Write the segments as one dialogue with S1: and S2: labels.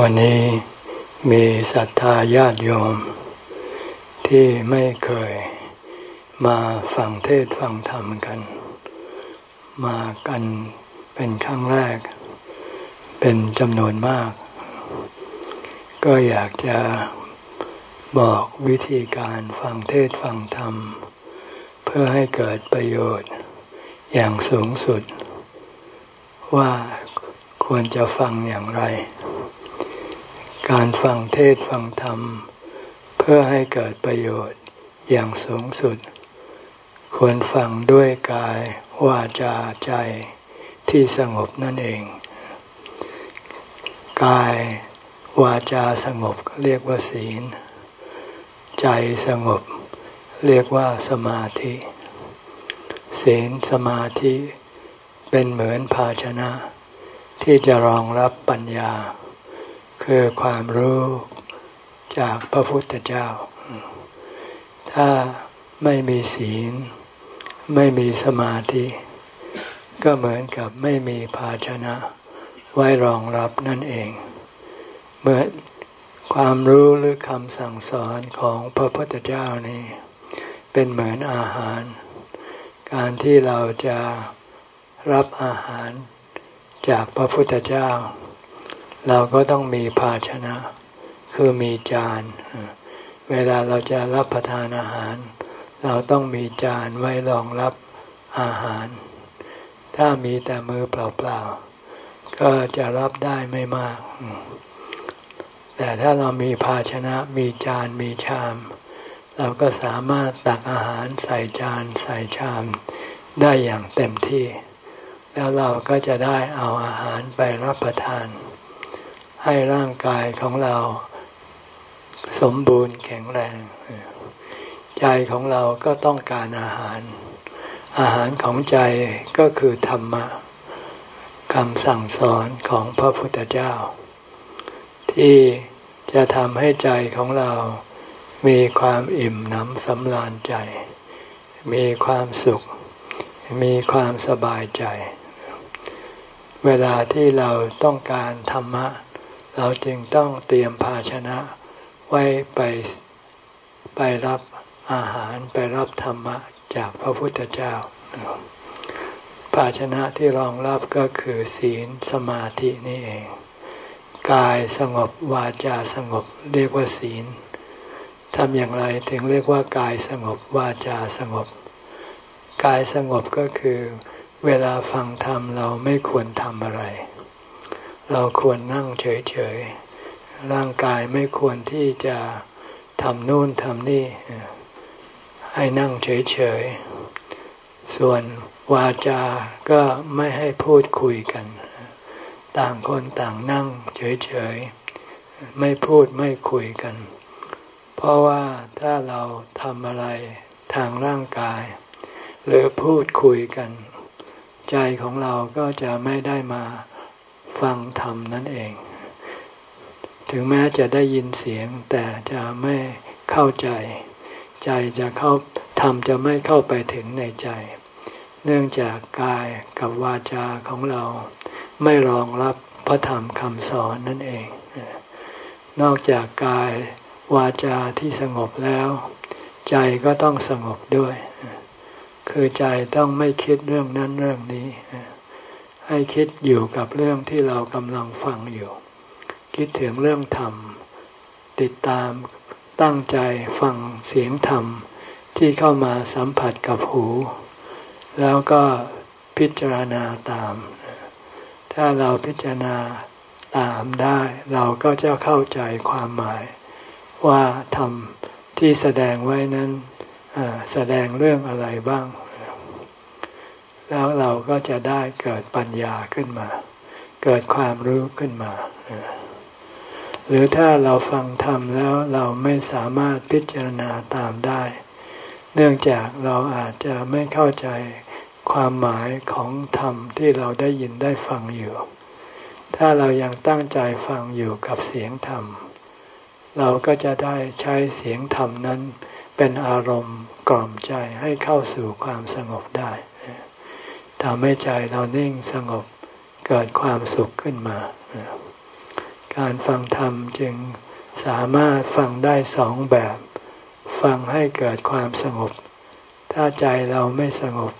S1: วันนี้มีศรัทธาญาติโยม ที่ไม่เคยมาฟังเทศฟังธรรมกัน มากันเป็นครั้งแรก เป็นจำนวนมาก ก็อยากจะบอกวิธีการฟังเทศฟังธรรม เพื่อให้เกิดประโยชน์อย่างสูงสุด ว่าควรจะฟังอย่างไร การฟังเทศฟังธรรม เพื่อให้เกิดประโยชน์อย่างสูงสุด ควรฟังด้วยกายวาจาใจที่สงบนั่นเอง กายวาจาสงบเรียกว่าศีล ใจสงบ เรียกว่าสมาธิ ศีลสมาธิเป็นเหมือนภาชนะ ที่จะรองรับปัญญา คือความรู้จากพระพุทธเจ้า ถ้าไม่มีศีล ไม่มีสมาธิ ก็เหมือนกับไม่มีภาชนะ ไว้รองรับนั่นเอง เมื่อความรู้หรือคำสั่งสอนของพระพุทธเจ้านี่เป็นเหมือนอาหาร การที่เราจะรับอาหารจากพระพุทธเจ้า เราก็ต้องมีภาชนะ คือมีจาน เวลาเราจะรับประทานอาหาร เราต้องมีจานไว้รองรับอาหาร ถ้ามีแต่มือเปล่าๆ ก็จะรับได้ไม่มาก แต่ถ้าเรามีภาชนะ มีจาน มีชาม เราก็สามารถตักอาหารใส่จาน ใส่ชามได้อย่างเต็มที่ แล้วเราก็จะได้เอาอาหารไปรับประทาน ให้ร่างกายของเราสมบูรณ์แข็งแรง ใจของเราก็ต้องการอาหาร อาหารของใจก็คือธรรมะคำสั่งสอนของพระพุทธเจ้า ที่จะทำให้ใจของเรามีความอิ่มหนำสำราญใจ มีความสุข มีความสบายใจ เวลาที่เราต้องการธรรมะ เราจึงต้องเตรียมภาชนะไว้ไปไปรับอาหารไปรับธรรมะจากพระพุทธเจ้า ภาชนะที่รองรับก็คือศีลสมาธินี่เอง กายสงบวาจาสงบเรียกว่าศีลทำอย่างไรถึงเรียกว่ากายสงบวาจาสงบ กายสงบก็คือ เวลาฟังธรรมเราไม่ควรทำอะไร เราควรนั่งเฉยๆ ร่างกายไม่ควรที่จะทำนู่นทำนี่ ให้นั่งเฉยๆ ส่วนวาจาก็ไม่ให้พูดคุยกัน ต่างคนต่างนั่งเฉยๆ ไม่พูดไม่คุยกัน เพราะว่าถ้าเราทำอะไรทางร่างกาย หรือพูดคุยกัน ใจของเราก็จะไม่ได้มา ฟังธรรมนั่นเอง ถึงแม้จะได้ยินเสียงแต่จะไม่เข้าใจ ใจจะเข้าธรรมจะไม่เข้าไปถึงในใจ เนื่องจากกายกับวาจาของเราไม่รองรับพระธรรมคำสอนนั่นเอง นอกจากกายวาจาที่สงบแล้ว ใจก็ต้องสงบด้วย คือใจต้องไม่คิดเรื่องนั้นเรื่องนี้ ให้คิดอยู่กับเรื่องที่เรากำลังฟังอยู่ คิดถึงเรื่องธรรม ติดตามตั้งใจฟังเสียงธรรมที่เข้ามาสัมผัสกับหู แล้วก็พิจารณาตาม ถ้าเราพิจารณาตามได้เราก็จะเข้าใจความหมาย ว่าธรรมที่แสดงไว้นั้นแสดงเรื่องอะไรบ้าง แล้วเราก็จะได้เกิดปัญญาขึ้นมา เกิดความรู้ขึ้นมา หรือถ้าเราฟังธรรมแล้วเราไม่สามารถพิจารณาตามได้ เนื่องจากเราอาจจะไม่เข้าใจความหมายของธรรมที่เราได้ยินได้ฟังอยู่ ถ้าเรายังตั้งใจฟังอยู่กับเสียงธรรม เราก็จะได้ใช้เสียงธรรมนั้นเป็นอารมณ์กล่อมใจให้เข้าสู่ความสงบได้ ทำให้ใจเรานิ่งสงบเกิดความสุขขึ้นมา การฟังธรรมจึงสามารถฟังได้สองแบบ ฟังให้เกิดความสงบ ถ้าใจเราไม่สงบ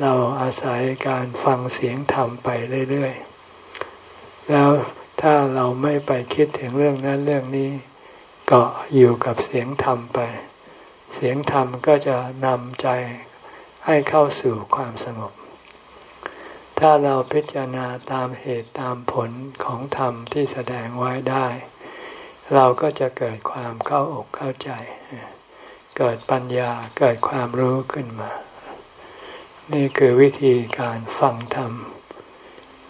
S1: เราอาศัยการฟังเสียงธรรมไปเรื่อยๆ แล้วถ้าเราไม่ไปคิดถึงเรื่องนั้นเรื่องนี้เกาะอยู่กับเสียงธรรมไป เสียงธรรมก็จะนำใจให้เข้าสู่ความสงบ ถ้าเราพิจารณาตามเหตุตามผลของธรรมที่แสดงไว้ได้ เราก็จะเกิดความเข้าอกเข้าใจ เกิดปัญญาเกิดความรู้ขึ้นมา นี่คือวิธีการฟังธรรม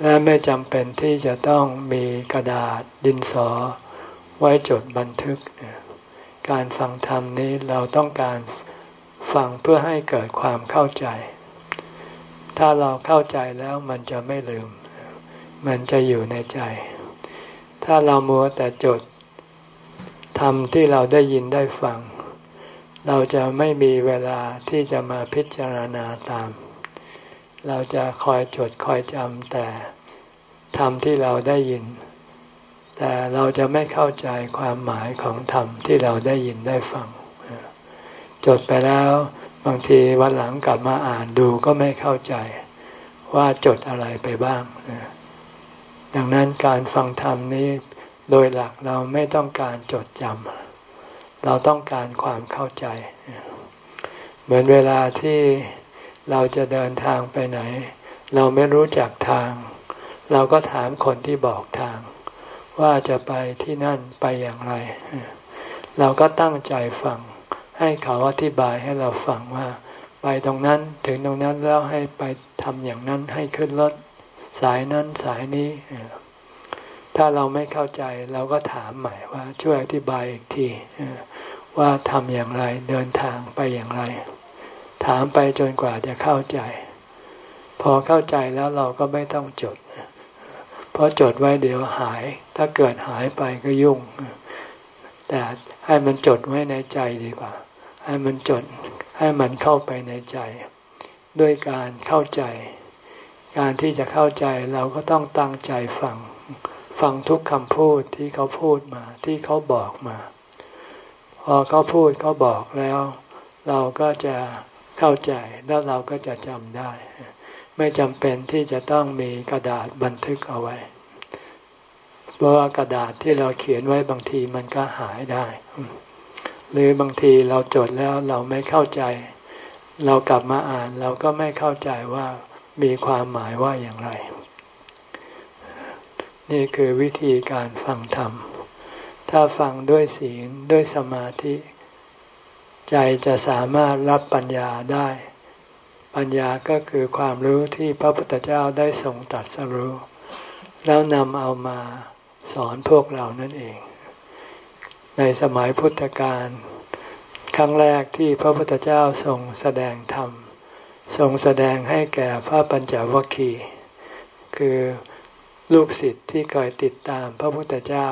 S1: และไม่จำเป็นที่จะต้องมีกระดาษดินสอ ไว้จดบันทึก การฟังธรรมนี้เราต้องการฟังเพื่อให้เกิดความเข้าใจ ถ้าเราเข้าใจแล้วมันจะไม่ลืม มันจะอยู่ในใจ ถ้าเรามัวแต่จดทำที่เราได้ยินได้ฟัง เราจะไม่มีเวลาที่จะมาพิจารณาตาม เราจะคอยจดคอยจำแต่ทำที่เราได้ยิน แต่เราจะไม่เข้าใจความหมายของธรรมที่เราได้ยินได้ฟัง จดไปแล้ว บางทีวันหลังกลับมาอ่านดูก็ไม่เข้าใจว่าจดอะไรไปบ้าง ดังนั้นการฟังธรรมนี้โดยหลักเราไม่ต้องการจดจำเราต้องการความเข้าใจ เหมือนเวลาที่เราจะเดินทางไปไหน เราไม่รู้จักทาง เราก็ถามคนที่บอกทาง ว่าจะไปที่นั่นไปอย่างไร เราก็ตั้งใจฟัง ให้เขาอธิบายให้เราฟังว่า ไปตรงนั้นถึงตรงนั้นแล้วให้ไปทำอย่างนั้นให้ขึ้นรถสายนั้นสายนี้ ถ้าเราไม่เข้าใจเราก็ถามใหม่ว่าช่วยอธิบายอีกทีว่าทำอย่างไรเดินทางไปอย่างไร ถามไปจนกว่าจะเข้าใจ พอเข้าใจแล้วเราก็ไม่ต้องจด เพราะจดไว้เดี๋ยวหาย ถ้าเกิดหายไปก็ยุ่ง แต่ให้มันจดไว้ในใจดีกว่า ให้มันจดให้มันเข้าไปในใจ ด้วยการเข้าใจ การที่จะเข้าใจเราก็ต้องตั้งใจฟัง ฟังทุกคำพูดที่เขาพูดมาที่เขาบอกมา พอเขาพูดเขาบอกแล้ว เราก็จะเข้าใจแล้วเราก็จะจำได้ ไม่จำเป็นที่จะต้องมีกระดาษบันทึกเอาไว้เพราะว่ากระดาษที่เราเขียนไว้บางทีมันก็หายได้ หรือบางทีเราจดแล้วเราไม่เข้าใจ เรากลับมาอ่านเราก็ไม่เข้าใจว่ามีความหมายว่าอย่างไร นี่คือวิธีการฟังธรรม ถ้าฟังด้วยศีลด้วยสมาธิ ใจจะสามารถรับปัญญาได้ ปัญญาก็คือความรู้ที่พระพุทธเจ้าได้ทรงตรัสรู้ แล้วนำเอามาสอนพวกเรานั่นเอง ในสมัยพุทธกาลครั้งแรกที่พระพุทธเจ้าทรงแสดงธรรม ทรงแสดงให้แก่พระปัญจวัคคีย์คือลูกศิษย์ที่เคยติดตามพระพุทธเจ้า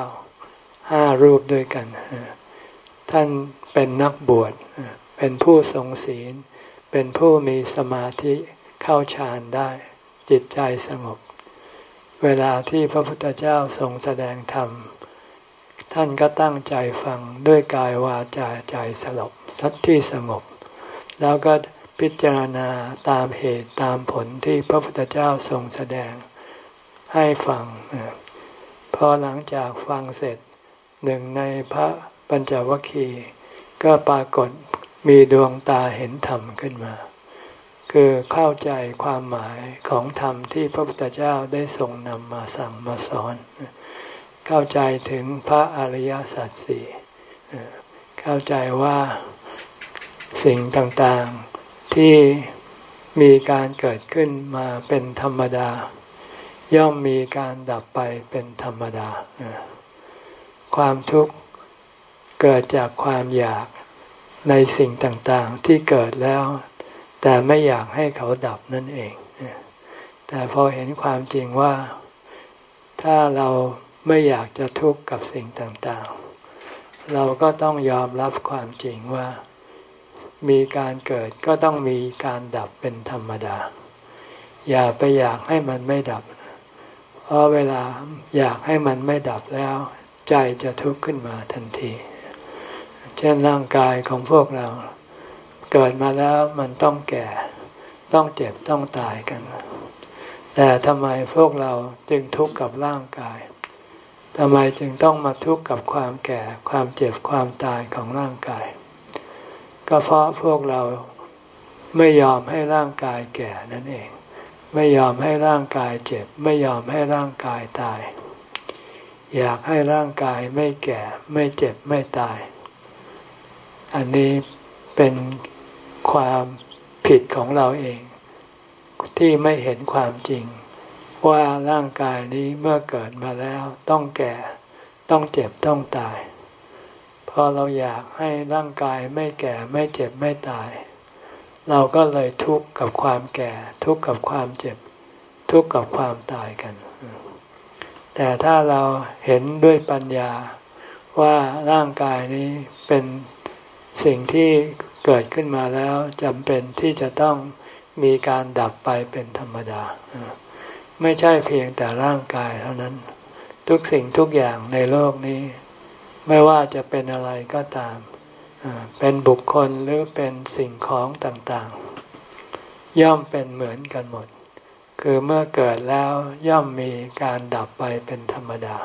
S1: ห้ารูปด้วยกัน ท่านเป็นนักบวช เป็นผู้ทรงศีล เป็นผู้มีสมาธิเข้าฌานได้ จิตใจสงบ เวลาที่พระพุทธเจ้าทรงแสดงธรรม ท่านก็ตั้งใจฟังด้วยกายวาจาใจสลบสัตที่สงบ แล้วก็พิจารณาตามเหตุตามผลที่พระพุทธเจ้าทรงแสดงให้ฟังพอหลังจากฟังเสร็จหนึ่งในพระปัญจวัคคีย์ก็ปรากฏมีดวงตาเห็นธรรมขึ้นมา คือเข้าใจความหมายของธรรมที่พระพุทธเจ้าได้ทรงนำมาสั่งมาสอนเข้าใจถึงพระอริยสัจสี่เข้าใจว่าสิ่งต่างๆที่มีการเกิดขึ้นมาเป็นธรรมดา ย่อมมีการดับไปเป็นธรรมดา ความทุกข์เกิดจากความอยากในสิ่งต่างๆที่เกิดแล้ว แต่ไม่อยากให้เขาดับนั่นเอง แต่พอเห็นความจริงว่าถ้าเรา ไม่อยากจะทุกข์กับสิ่งต่างๆ เราก็ต้องยอมรับความจริงว่า มีการเกิดก็ต้องมีการดับเป็นธรรมดา อย่าไปอยากให้มันไม่ดับ เพราะเวลาอยากให้มันไม่ดับแล้ว ใจจะทุกข์ขึ้นมาทันที เช่นร่างกายของพวกเรา เกิดมาแล้วมันต้องแก่ ต้องเจ็บต้องตายกัน แต่ทำไมพวกเราจึงทุกข์กับร่างกาย ทำไมจึงต้องมาทุกข์กับความแก่ความเจ็บความตายของร่างกาย ก็เพราะพวกเราไม่ยอมให้ร่างกายแก่นั่นเอง ไม่ยอมให้ร่างกายเจ็บ ไม่ยอมให้ร่างกายตาย อยากให้ร่างกายไม่แก่ ไม่เจ็บไม่ตาย อันนี้เป็นความผิดของเราเอง ที่ไม่เห็นความจริง ว่าร่างกายนี้เมื่อเกิดมาแล้วต้องแก่ ต้องเจ็บต้องตาย พอเราอยากให้ร่างกายไม่แก่ไม่เจ็บไม่ตาย เราก็เลยทุกข์กับความแก่ ทุกข์กับความเจ็บ ทุกข์กับความตายกัน แต่ถ้าเราเห็นด้วยปัญญาว่าร่างกายนี้เป็นสิ่งที่เกิดขึ้นมาแล้วจำเป็นที่จะต้องมีการดับไปเป็นธรรมดา ไม่ใช่เพียงแต่ร่างกายเท่านั้น ทุกสิ่งทุกอย่างในโลกนี้ ไม่ว่าจะเป็นอะไรก็ตาม เป็นบุคคลหรือเป็นสิ่งของต่างๆ ย่อมเป็นเหมือนกันหมด คือเมื่อเกิดแล้วย่อมมีการดับไปเป็นธรรมดา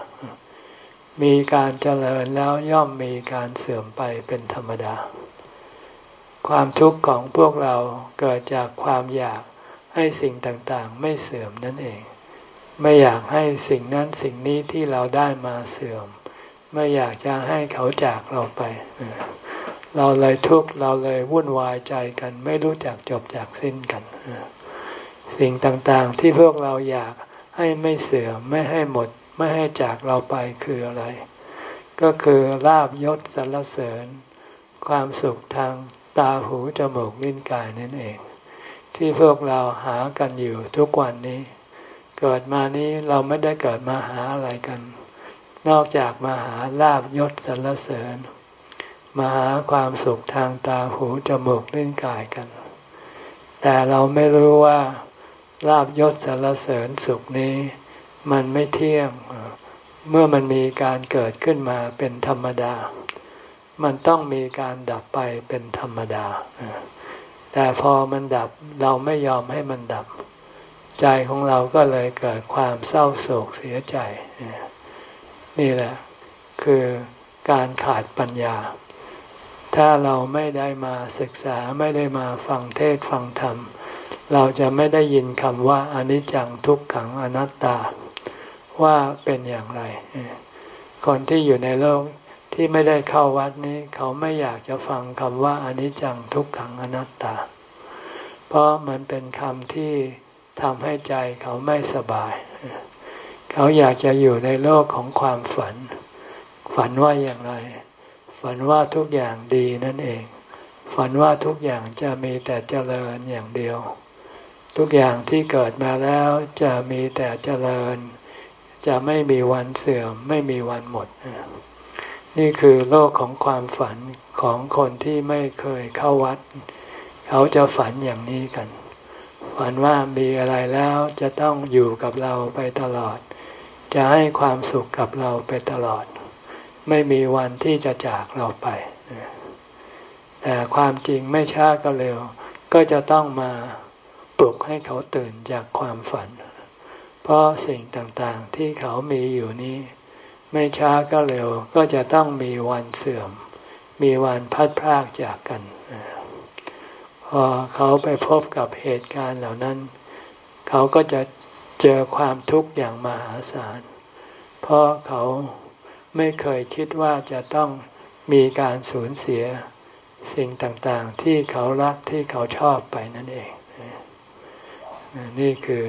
S1: มีการเจริญแล้วย่อมมีการเสื่อมไปเป็นธรรมดา ความทุกข์ของพวกเราเกิดจากความอยาก ให้สิ่งต่างๆ ไม่เสื่อมนั่นเอง ไม่อยากให้สิ่งนั้นสิ่งนี้ที่เราได้มาเสื่อม ไม่อยากจะให้เขาจากเราไป เราเลยทุกข์เราเลยวุ่นวายใจกัน ไม่รู้จักจบจากสิ้นกัน สิ่งต่างๆที่พวกเราอยากให้ไม่เสื่อมไม่ให้หมดไม่ให้จากเราไปคืออะไร ก็คือลาบยศสรรเสริญ ความสุขทางตาหูจมูกลิ้นกายนั่นเอง ที่พวกเราหากันอยู่ทุกวันนี้ เกิดมานี้เราไม่ได้เกิดมาหาอะไรกัน นอกจากมาหาลาบยศสรรเสริญ มาหาความสุขทางตาหูจมูกลิ้นกายกัน แต่เราไม่รู้ว่าลาบยศสารเสริญสุขนี้ มันไม่เที่ยง เมื่อมันมีการเกิดขึ้นมาเป็นธรรมดา มันต้องมีการดับไปเป็นธรรมดา แต่พอมันดับเราไม่ยอมให้มันดับ ใจของเราก็เลยเกิดความเศร้าโศกเสียใจ นี่แหละ คือการขาดปัญญา ถ้าเราไม่ได้มาศึกษาไม่ได้มาฟังเทศฟังธรรม เราจะไม่ได้ยินคำว่าอนิจจังทุกขังอนัตตาว่าเป็นอย่างไร คนที่อยู่ในโลก ที่ไม่ได้เข้าวัดนี้ เขาไม่อยากจะฟังคำว่าอนิจจังทุกขังอนัตตา เพราะมันเป็นคำที่ทำให้ใจเขาไม่สบาย เขาอยากจะอยู่ในโลกของความฝัน ฝันว่าอย่างไร ฝันว่าทุกอย่างดีนั่นเอง ฝันว่าทุกอย่างจะมีแต่เจริญอย่างเดียว ทุกอย่างที่เกิดมาแล้วจะมีแต่เจริญ จะไม่มีวันเสื่อม ไม่มีวันหมด นี่คือโลกของความฝันของคนที่ไม่เคยเข้าวัด เขาจะฝันอย่างนี้กัน ฝันว่ามีอะไรแล้วจะต้องอยู่กับเราไปตลอด จะให้ความสุขกับเราไปตลอด ไม่มีวันที่จะจากเราไป แต่ความจริงไม่ช้าก็เร็ว ก็จะต้องมาปลุกให้เขาตื่นจากความฝัน เพราะสิ่งต่างๆที่เขามีอยู่นี้ ไม่ช้าก็เร็วก็จะต้องมีวันเสื่อม มีวันพัดพรากจากกัน พอเขาไปพบกับเหตุการณ์เหล่านั้น เขาก็จะเจอความทุกข์อย่างมหาศาล เพราะเขาไม่เคยคิดว่าจะต้องมีการสูญเสียสิ่งต่างๆ ที่เขารักที่เขาชอบไปนั่นเอง นี่คือ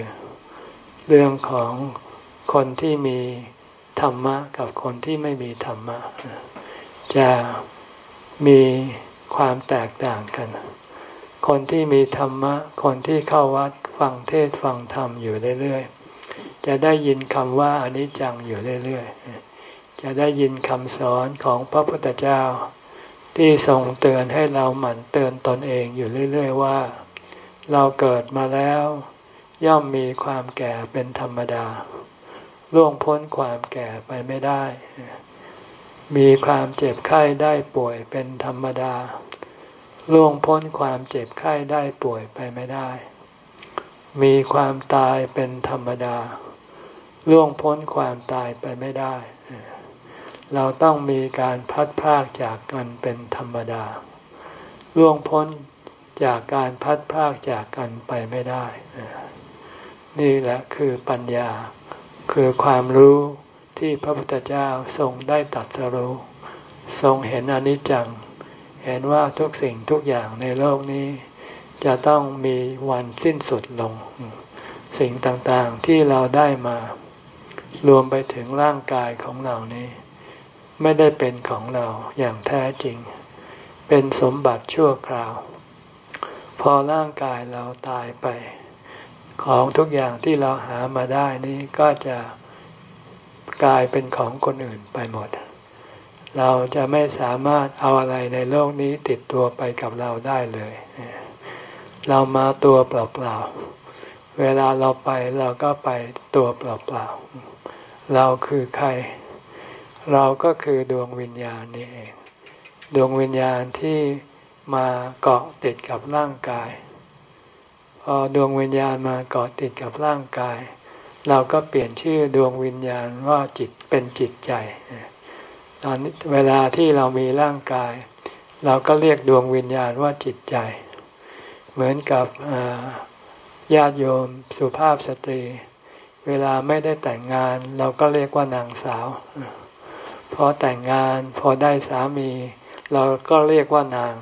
S1: เรื่องของคนที่มี รรมะกับคนที่ไม่มีธรรมะ จะมีความแตกต่างกัน คนที่มีธรรมะ คนที่เข้าวัดฟังเทศฟังธรรมอยู่เรื่อยๆ จะได้ยินคำว่าอนิจจังอยู่เรื่อยๆ จะได้ยินคำสอนของพระพุทธเจ้า ที่ทรงเตือนให้เราหมั่นเตือนตนเองอยู่เรื่อย ๆ ว่า เราเกิดมาแล้ว ย่อมมีความแก่เป็นธรรมดา ล่วงพ้นความแก่ไปไม่ได้ มีความเจ็บไข้ได้ป่วยเป็นธรรมดา ล่วงพ้นความเจ็บไข้ได้ป่วยไปไม่ได้ มีความตายเป็นธรรมดา ล่วงพ้นความตายไปไม่ได้ เราต้องมีการพัดพากจากกันเป็นธรรมดา ล่วงพ้นจากการพัดพากจากกันไปไม่ได้ นี่แหละคือปัญญา คือความรู้ที่พระพุทธเจ้าทรงได้ตัดสรู้ทรงเห็นอนิจจัง เห็นว่าทุกสิ่งทุกอย่างในโลกนี้ จะต้องมีวันสิ้นสุดลง สิ่งต่างๆที่เราได้มา รวมไปถึงร่างกายของเรานี้ ไม่ได้เป็นของเราอย่างแท้จริง เป็นสมบัติชั่วคราว พอร่างกายเราตายไป ของทุกอย่างที่เราหามาได้นี้ก็จะกลายเป็นของคนอื่นไปหมด เราจะไม่สามารถเอาอะไรในโลกนี้ติดตัวไปกับเราได้เลย เรามาตัวเปล่าๆ เวลาเราไปเราก็ไปตัวเปล่าๆ เราคือใคร เราก็คือดวงวิญญาณนี่เอง ดวงวิญญาณที่มาเกาะติดกับร่างกาย พอดวงวิญญาณมาเกาะติดกับร่างกาย เราก็เปลี่ยนชื่อดวงวิญญาณว่าจิตเป็นจิตใจ ตอนเวลาที่เรามีร่างกาย เราก็เรียกดวงวิญญาณว่าจิตใจ เหมือนกับญาติโยมสุภาพสตรี เวลาไม่ได้แต่งงาน เราก็เรียกว่านางสาว พอแต่งงานพอได้สามี เราก็เรียกว่านาง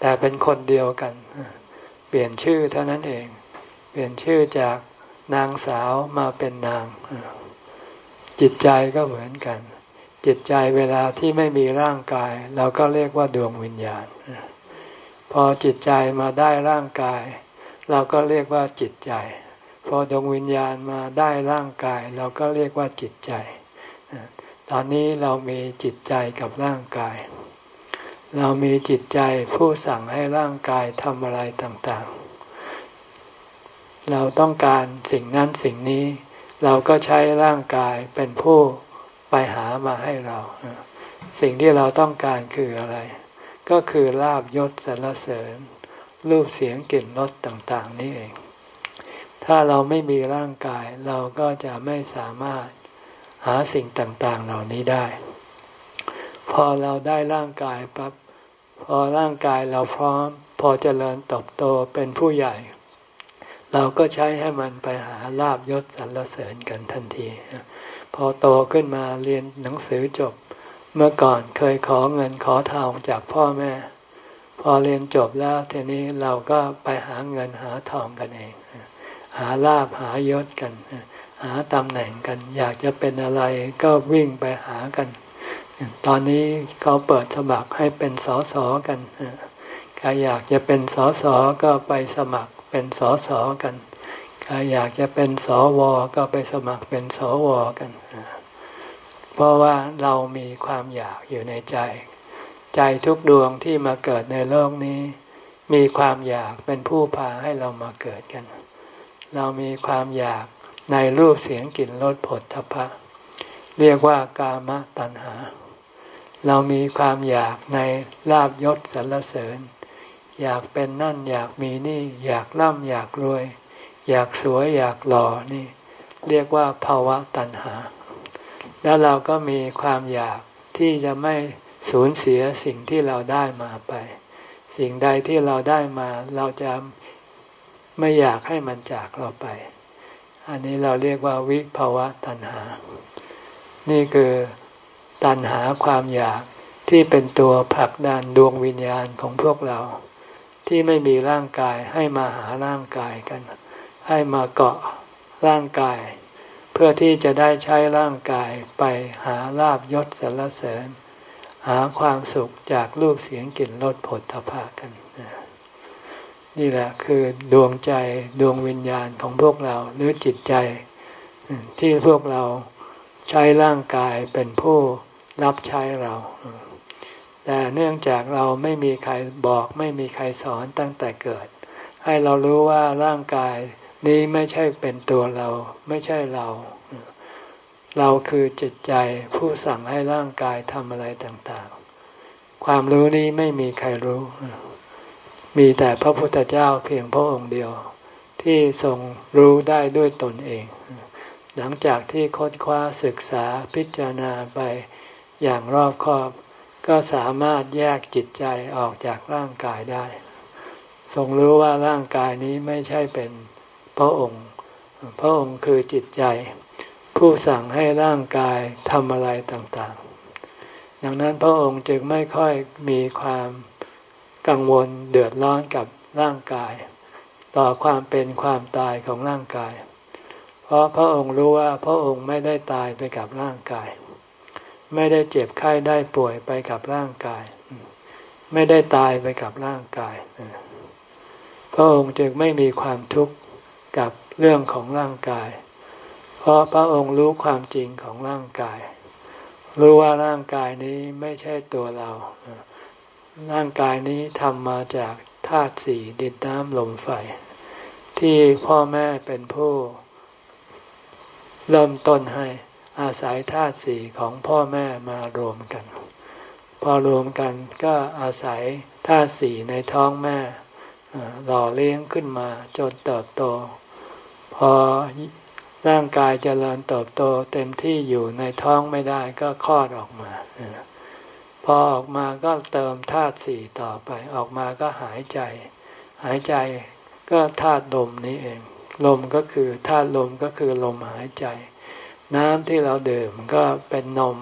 S1: แต่เป็นคนเดียวกันเปลี่ยนชื่อเท่านั้นเอง เปลี่ยนชื่อจากนางสาวมาเป็นนาง จิตใจก็เหมือนกัน จิตใจเวลาที่ไม่มีร่างกาย เราก็เรียกว่าดวงวิญญาณ พอจิตใจมาได้ร่างกาย เราก็เรียกว่าจิตใจ พอดวงวิญญาณมาได้ร่างกาย เราก็เรียกว่าจิตใจ ตอนนี้เรามีจิตใจกับร่างกาย เรามีจิตใจผู้สั่งให้ร่างกายทำอะไรต่างๆ เราต้องการสิ่งนั้นสิ่งนี้ เราก็ใช้ร่างกายเป็นผู้ไปหามาให้เรา สิ่งที่เราต้องการคืออะไร ก็คือลาบยศสรรเสริญ รูปเสียงกลิ่นรสต่าง ๆ นี่เอง ถ้าเราไม่มีร่างกายเราก็จะไม่สามารถหาสิ่งต่างๆเหล่านี้ได้ พอเราได้ร่างกายปั๊บ พอร่างกายเราพร้อม พอเจริญตบโตเป็นผู้ใหญ่ เราก็ใช้ให้มันไปหาลาบยศสรรเสริญกันทันที พอโตขึ้นมาเรียนหนังสือจบ เมื่อก่อนเคยขอเงินขอทองจากพ่อแม่ พอเรียนจบแล้วทีนี้เราก็ไปหาเงินหาทองกันเอง หาลาบหายศกัน หาตำแหน่งกัน อยากจะเป็นอะไรก็วิ่งไปหากัน ตอนนี้เขาเปิดสมัครให้เป็นสอสอกันใครอยากจะเป็นสอสอก็ไปสมัครเป็นสอสอกันใครอยากจะเป็นสอวอก็ไปสมัครเป็นสอวอกัน เพราะว่าเรามีความอยากอยู่ในใจ ใจทุกดวงที่มาเกิดในโลกนี้ มีความอยากเป็นผู้พาให้เรามาเกิดกัน เรามีความอยากในรูปเสียงกลิ่นรสผลทพะ เรียกว่ากามตัณหา เรามีความอยากในลาบยศสรรเสริญ อยากเป็นนั่นอยากมีนี่ อยากร่ำอยากรวย อยากสวยอยากหล่อนี่ เรียกว่าภาวะตัณหา แล้วเราก็มีความอยากที่จะไม่สูญเสียสิ่งที่เราได้มาไป สิ่งใดที่เราได้มาเราจะไม่อยากให้มันจากเราไป อันนี้เราเรียกว่าวิภาวะตัณหา นี่คือ ตัณหาความอยากที่เป็นตัวผลักดันดวงวิญญาณของพวกเรา ที่ไม่มีร่างกายให้มาหาร่างกายกัน ให้มาเกาะร่างกาย เพื่อที่จะได้ใช้ร่างกายไปหาลาบยศสรรเสริญ หาความสุขจากรูปเสียงกลิ่นรสผลทพะกันนี่แหละคือดวงใจดวงวิญญาณของพวกเราหรือจิตใจ ที่พวกเราใช้ร่างกายเป็นผู้ รับใช้เรา แต่เนื่องจากเราไม่มีใครบอกไม่มีใครสอนตั้งแต่เกิด ให้เรารู้ว่าร่างกายนี้ไม่ใช่เป็นตัวเราไม่ใช่เรา เราคือจิตใจผู้สั่งให้ร่างกายทำอะไรต่างๆ ความรู้นี้ไม่มีใครรู้ มีแต่พระพุทธเจ้าเพียงพระองค์เดียว ที่ทรงรู้ได้ด้วยตนเอง หลังจากที่ค้นคว้าศึกษาพิจารณาไป อย่างรอบคอบ ก็สามารถแยกจิตใจออกจากร่างกายได้ ทรงรู้ว่าร่างกายนี้ไม่ใช่เป็นพระองค์ พระองค์คือจิตใจ ผู้สั่งให้ร่างกายทำอะไรต่างๆ ดังนั้นพระองค์จึงไม่ค่อยมีความกังวลเดือดร้อนกับร่างกาย ต่อความเป็นความตายของร่างกาย เพราะพระองค์รู้ว่าพระองค์ไม่ได้ตายไปกับร่างกาย ไม่ได้เจ็บไข้ได้ป่วยไปกับร่างกาย ไม่ได้ตายไปกับร่างกายพระองค์จึงไม่มีความทุกข์กับเรื่องของร่างกาย เพราะพระองค์รู้ความจริงของร่างกาย รู้ว่าร่างกายนี้ไม่ใช่ตัวเรา ร่างกายนี้ทำมาจากธาตุสี่ดินน้ำลมไฟ ที่พ่อแม่เป็นผู้เริ่มต้นให้ อาศัยธาตุสี่ของพ่อแม่มารวมกัน พอรวมกันก็อาศัยธาตุสี่ในท้องแม่หล่อเลี้ยงขึ้นมาจนเติบโต พอร่างกายจเจริญเติบโตเต็มที่อยู่ในท้องไม่ได้ก็คลอดออกมาพอออกมาก็เติมธาตุสี่ต่อไป ออกมาก็หายใจ หายใจก็ธาตุลมนี้เอง ลมก็คือธาตุลมก็คือลมหายใจ น้ำที่เราดื่มก็เป็นนม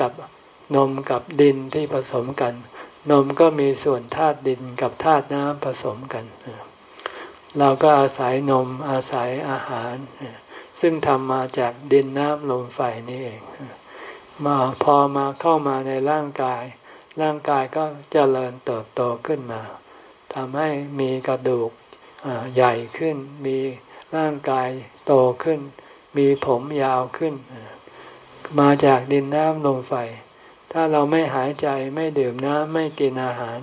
S1: กับนมกับดินที่ผสมกัน นมก็มีส่วนธาตุดินกับธาตุน้ำผสมกัน เราก็อาศัยนมอาศัยอาหาร ซึ่งทำมาจากดินน้ำลมไฟนี่เอง มาพอมาเข้ามาในร่างกาย ร่างกายก็เจริญเติบโตขึ้นมาทำให้มีกระดูกใหญ่ขึ้น มีร่างกายโตขึ้น มีผมยาวขึ้น มาจากดินน้ำลมไฟ ถ้าเราไม่หายใจไม่ดื่มน้ำไม่กินอาหาร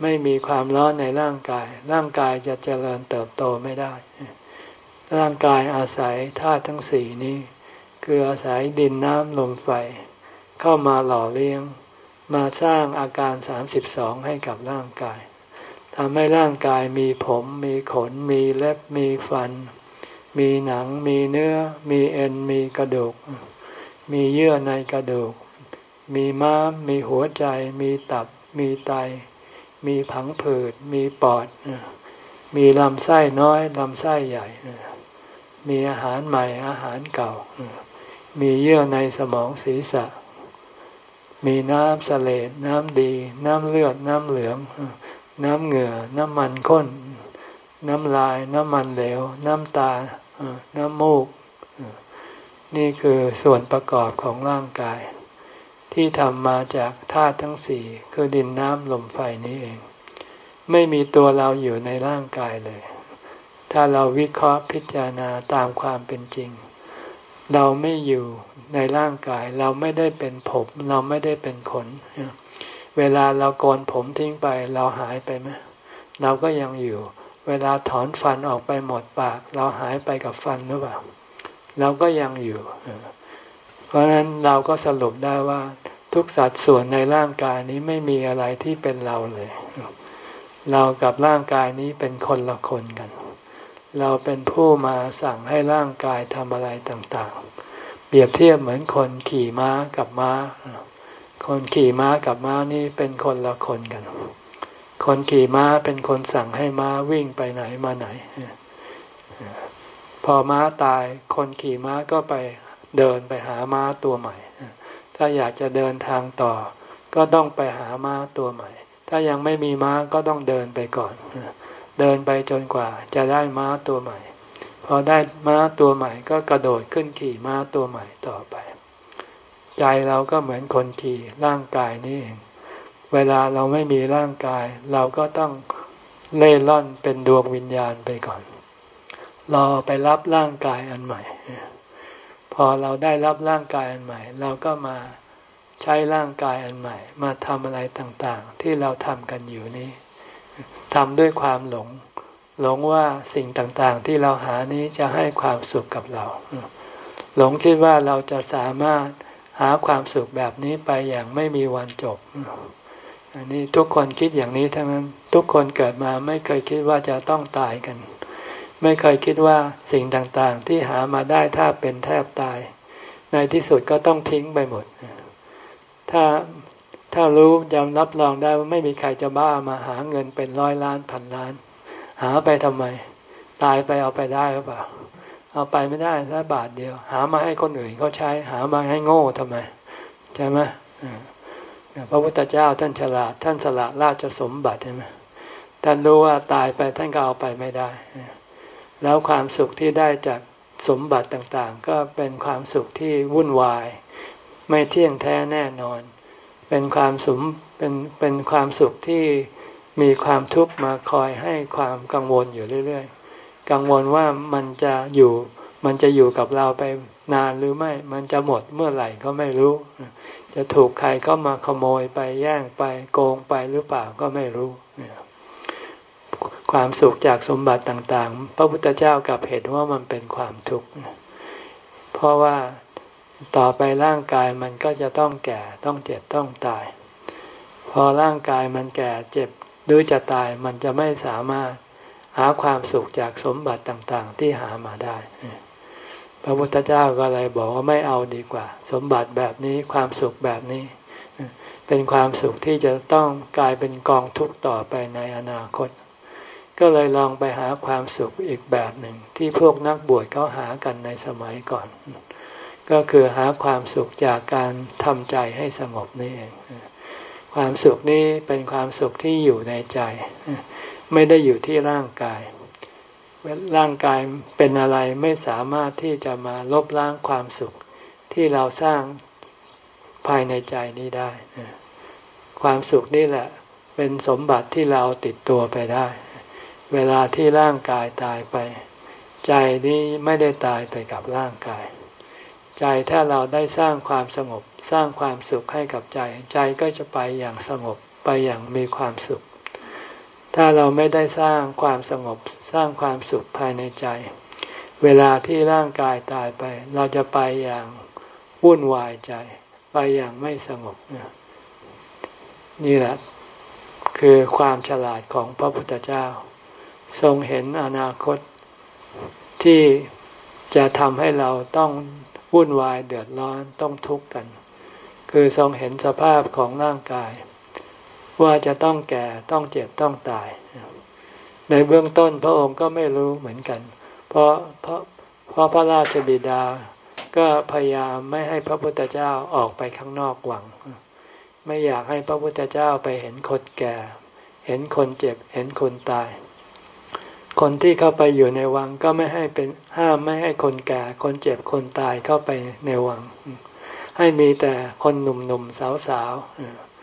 S1: ไม่มีความร้อนในร่างกาย ร่างกายจะเจริญเติบโตไม่ได้ ร่างกายอาศัยธาตุทั้งสี่นี้ คืออาศัยดินน้ำลมไฟ เข้ามาหล่อเลี้ยง มาสร้างอาการสามสิบสองให้กับร่างกายทำให้ร่างกายมีผม มีขน มีเล็บ มีฟัน มีหนังมีเนื้อ มีเอ็นมีกระดูก มีเยื่อในกระดูก มีม้าม มีหัวใจ มีตับ มีไต มีผังผืด มีปอด มีลำไส้น้อยลำไส้ใหญ่ มีอาหารใหม่อาหารเก่า มีเยื่อในสมองศีรษะ มีน้ำเสลดน้ำดี น้ำเลือด น้ำเหลือง น้ำเหงื่อ น้ำมันข้น น้ำลาย น้ำมันเหลว น้ำตา น้ำมูก นี่คือส่วนประกอบของร่างกาย ที่ทำมาจากธาตุทั้งสี่คือดินน้ำลมไฟนี้เอง ไม่มีตัวเราอยู่ในร่างกายเลย ถ้าเราวิเคราะห์พิจารณาตามความเป็นจริง เราไม่อยู่ในร่างกาย เราไม่ได้เป็นผมเราไม่ได้เป็นขน เวลาเราโกนผมทิ้งไป เราหายไปไหมเราก็ยังอยู่ เวลาถอนฟันออกไปหมดปาก เราหายไปกับฟันหรือเปล่า เราก็ยังอยู่ เพราะฉะนั้นเราก็สรุปได้ว่า ทุกสัดส่วนในร่างกายนี้ไม่มีอะไรที่เป็นเราเลย เรากับร่างกายนี้เป็นคนละคนกัน เราเป็นผู้มาสั่งให้ร่างกายทำอะไรต่างๆ เปรียบเทียบเหมือนคนขี่ม้ากับม้า คนขี่ม้ากับม้านี่เป็นคนละคนกัน คนขี่ม้าเป็นคนสั่งให้ม้าวิ่งไปไหนมาไหน พอม้าตาย คนขี่ม้าก็ไปเดินไปหาม้าตัวใหม่ ถ้าอยากจะเดินทางต่อ ก็ต้องไปหาม้าตัวใหม่ ถ้ายังไม่มีม้าก็ต้องเดินไปก่อน เดินไปจนกว่าจะได้ม้าตัวใหม่ พอได้ม้าตัวใหม่ ก็กระโดดขึ้นขี่ม้าตัวใหม่ต่อไป ใจเราก็เหมือนคนขี่ร่างกายนี่เอง เวลาเราไม่มีร่างกาย เราก็ต้องเล่ร่อนเป็นดวงวิญญาณไปก่อน รอไปรับร่างกายอันใหม่ พอเราได้รับร่างกายอันใหม่ เราก็มาใช้ร่างกายอันใหม่ มาทำอะไรต่างๆ ที่เราทำกันอยู่นี้ทำด้วยความหลง หลงว่าสิ่งต่างๆ ที่เราหานี้จะให้ความสุขกับเรา หลงคิดว่าเราจะสามารถหาความสุขแบบนี้ไปอย่างไม่มีวันจบ อันนี้ทุกคนคิดอย่างนี้ทั้งนั้นทุกคนเกิดมาไม่เคยคิดว่าจะต้องตายกัน ไม่เคยคิดว่าสิ่งต่างๆ ที่หามาได้ถ้าเป็นแทบตาย ในที่สุดก็ต้องทิ้งไปหมด ถ้าถ้ารู้ยอมรับรองได้ว่าไม่มีใครจะบ้ามาหาเงินเป็นร้อยล้านพันล้าน หาไปทำไม ตายไปเอาไปได้หรือเปล่า เอาไปไม่ได้แค่บาทเดียว หามาให้คนอื่นเขาใช้ หามาให้โง่ทำไมใช่ไหม พระพุทธเจ้าท่านฉลาด ท่านสละราชสมบัติใช่ไหมท่านรู้ว่าตายไปท่านก็เอาไปไม่ได้ แล้วความสุขที่ได้จากสมบัติต่างๆ ก็เป็นความสุขที่วุ่นวาย ไม่เที่ยงแท้แน่นอน เป็นความสมเป็นเป็นความสุขที่มีความทุกข์มาคอยให้ความกังวลอยู่เรื่อยๆ กังวลว่ามันจะอยู่ มันจะอยู่กับเราไปนานหรือไม่ มันจะหมดเมื่อไหร่ก็ไม่รู้ จะถูกใครเข้ามาขโมยไปแย่งไปโกงไปหรือเปล่าก็ไม่รู้ ความสุขจากสมบัติต่าง ๆ พระพุทธเจ้ากับเห็นว่ามันเป็นความทุกข์ เพราะว่าต่อไปร่างกายมันก็จะต้องแก่ต้องเจ็บต้องตาย พอร่างกายมันแก่เจ็บหรือจะตายมันจะไม่สามารถหาความสุขจากสมบัติต่างๆ ที่หามาได้ พระพุทธเจ้าก็เลยบอกว่าไม่เอาดีกว่า สมบัติแบบนี้ความสุขแบบนี้ เป็นความสุขที่จะต้องกลายเป็นกองทุกข์ต่อไปในอนาคต ก็เลยลองไปหาความสุขอีกแบบหนึ่ง ที่พวกนักบวชเขาหากันในสมัยก่อน ก็คือหาความสุขจากการทำใจให้สงบนี่เองความสุขนี้เป็นความสุขที่อยู่ในใจ ไม่ได้อยู่ที่ร่างกาย ร่างกายเป็นอะไรไม่สามารถที่จะมาลบล้างความสุขที่เราสร้างภายในใจนี้ได้ ความสุขนี่แหละ เป็นสมบัติที่เราติดตัวไปได้ เวลาที่ร่างกายตายไป ใจนี้ไม่ได้ตายไปกับร่างกาย ใจถ้าเราได้สร้างความสงบ สร้างความสุขให้กับใจ ใจก็จะไปอย่างสงบไปอย่างมีความสุข ถ้าเราไม่ได้สร้างความสงบสร้างความสุขภายในใจ เวลาที่ร่างกายตายไป เราจะไปอย่างวุ่นวายใจ ไปอย่างไม่สงบนี่แหละ คือความฉลาดของพระพุทธเจ้า ทรงเห็นอนาคตที่จะทำให้เราต้องวุ่นวายเดือดร้อนต้องทุกข์กัน คือทรงเห็นสภาพของร่างกาย ว่าจะต้องแก่ต้องเจ็บต้องตาย ในเบื้องต้นพระองค์ก็ไม่รู้เหมือนกัน เพราะเพราะเพราะพระราชบิดาก็พยายามไม่ให้พระพุทธเจ้าออกไปข้างนอกหวัง ไม่อยากให้พระพุทธเจ้าไปเห็นคนแก่ เห็นคนเจ็บ เห็นคนตาย คนที่เข้าไปอยู่ในวังก็ไม่ให้เป็นห้ามไม่ให้คนแก่ คนเจ็บคนตายเข้าไปในวัง ให้มีแต่คนหนุ่มๆสาวๆ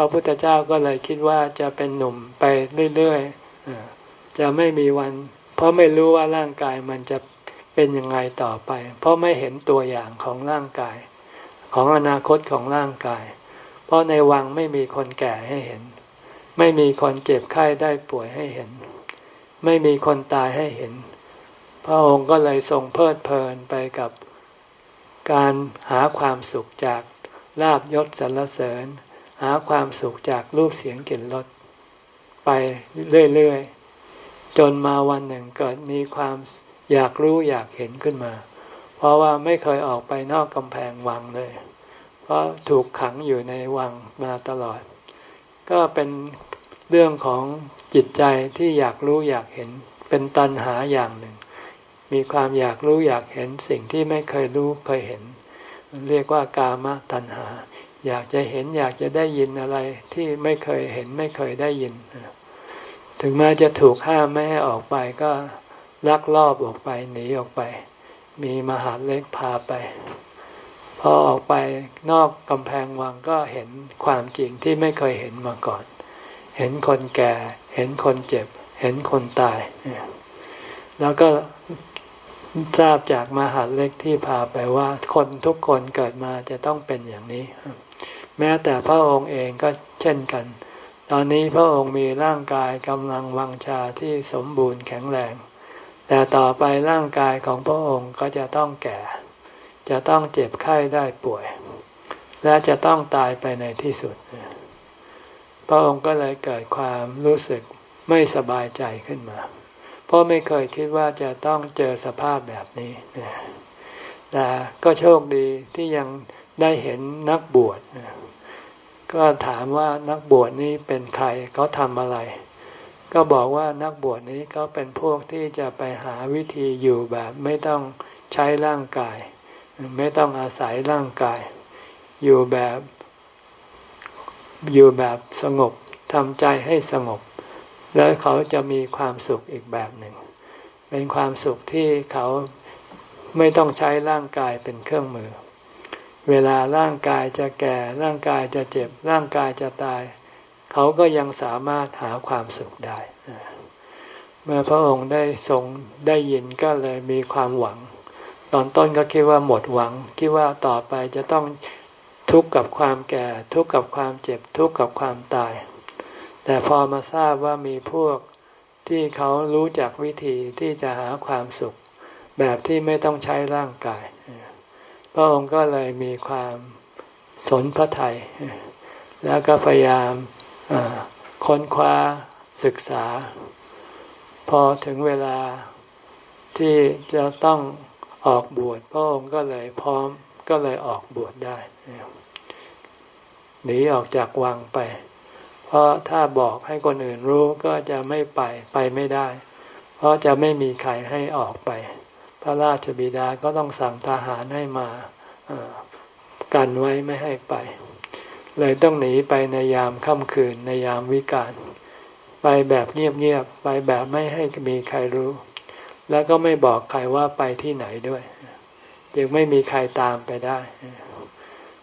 S1: พระพุทธเจ้าก็เลยคิดว่าจะเป็นหนุ่มไปเรื่อยๆจะไม่มีวัน เพราะไม่รู้ว่าร่างกายมันจะเป็นยังไงต่อไป เพราะไม่เห็นตัวอย่างของร่างกาย ของอนาคตของร่างกาย เพราะในวังไม่มีคนแก่ให้เห็น ไม่มีคนเจ็บไข้ได้ป่วยให้เห็น ไม่มีคนตายให้เห็น พระองค์ก็เลยทรงเพลิดเพลินไปกับการหาความสุขจากลาบยศสรรเสริญ หาความสุขจากรูปเสียงกลิ่นรสไปเรื่อยๆจนมาวันหนึ่งเกิดมีความอยากรู้อยากเห็นขึ้นมา เพราะว่าไม่เคยออกไปนอกกำแพงวังเลย เพราะถูกขังอยู่ในวังมาตลอด ก็เป็นเรื่องของจิตใจที่อยากรู้อยากเห็นเป็นตัณหาอย่างหนึ่ง มีความอยากรู้อยากเห็นสิ่งที่ไม่เคยรู้เคยเห็น เรียกว่ากามตัณหา อยากจะเห็นอยากจะได้ยินอะไรที่ไม่เคยเห็นไม่เคยได้ยิน ถึงแม้จะถูกห้ามไม่ให้ออกไปก็ลักลอบออกไปหนีออกไป มีมหาเล็กพาไป พอออกไปนอกกำแพงวังก็เห็นความจริงที่ไม่เคยเห็นมาก่อน เห็นคนแก่ เห็นคนเจ็บ เห็นคนตาย แล้วก็ทราบจากมหาเล็กที่พาไปว่าคนทุกคนเกิดมาจะต้องเป็นอย่างนี้ แม้แต่พระองค์เองก็เช่นกัน ตอนนี้พระองค์มีร่างกายกำลังวังชาที่สมบูรณ์แข็งแรง แต่ต่อไปร่างกายของพระองค์ก็จะต้องแก่ จะต้องเจ็บไข้ได้ป่วย และจะต้องตายไปในที่สุด พระองค์ก็เลยเกิดความรู้สึกไม่สบายใจขึ้นมา เพราะไม่เคยคิดว่าจะต้องเจอสภาพแบบนี้แต่ก็โชคดีที่ยัง ได้เห็นนักบวชก็ถามว่านักบวชนี้เป็นใครเขาทำอะไร ก็บอกว่านักบวชนี้เขาเป็นพวกที่จะไปหาวิธีอยู่แบบไม่ต้องใช้ร่างกาย ไม่ต้องอาศัยร่างกาย อยู่แบบอยู่แบบสงบทำใจให้สงบ แล้วเขาจะมีความสุขอีกแบบหนึ่ง เป็นความสุขที่เขาไม่ต้องใช้ร่างกายเป็นเครื่องมือ เวลาร่างกายจะแก่ ร่างกายจะเจ็บ ร่างกายจะตาย เขาก็ยังสามารถหาความสุขได้ เมื่อพระองค์ได้ทรงได้ยินก็เลยมีความหวัง ตอนต้นก็คิดว่าหมดหวัง คิดว่าต่อไปจะต้องทุกข์กับความแก่ ทุกข์กับความเจ็บ ทุกข์กับความตาย แต่พอมาทราบว่ามีพวกที่เขารู้จักวิธีที่จะหาความสุข แบบที่ไม่ต้องใช้ร่างกาย พระองค์ก็เลยมีความสนพระไทย แล้วก็พยายามค้นคว้าศึกษา พอถึงเวลาที่จะต้องออกบวชพระองค์ก็เลยพร้อมก็เลยออกบวชได้หนีออกจากวังไป เพราะถ้าบอกให้คนอื่นรู้ก็จะไม่ไปไปไม่ได้ เพราะจะไม่มีใครให้ออกไป พระราชบิดาก็ต้องสั่งทหารให้มากันไว้ไม่ให้ไป เลยต้องหนีไปในยามค่ำคืนในยามวิกาลไปแบบเงียบๆไปแบบไม่ให้มีใครรู้ แล้วก็ไม่บอกใครว่าไปที่ไหนด้วยจึงไม่มีใครตามไปได้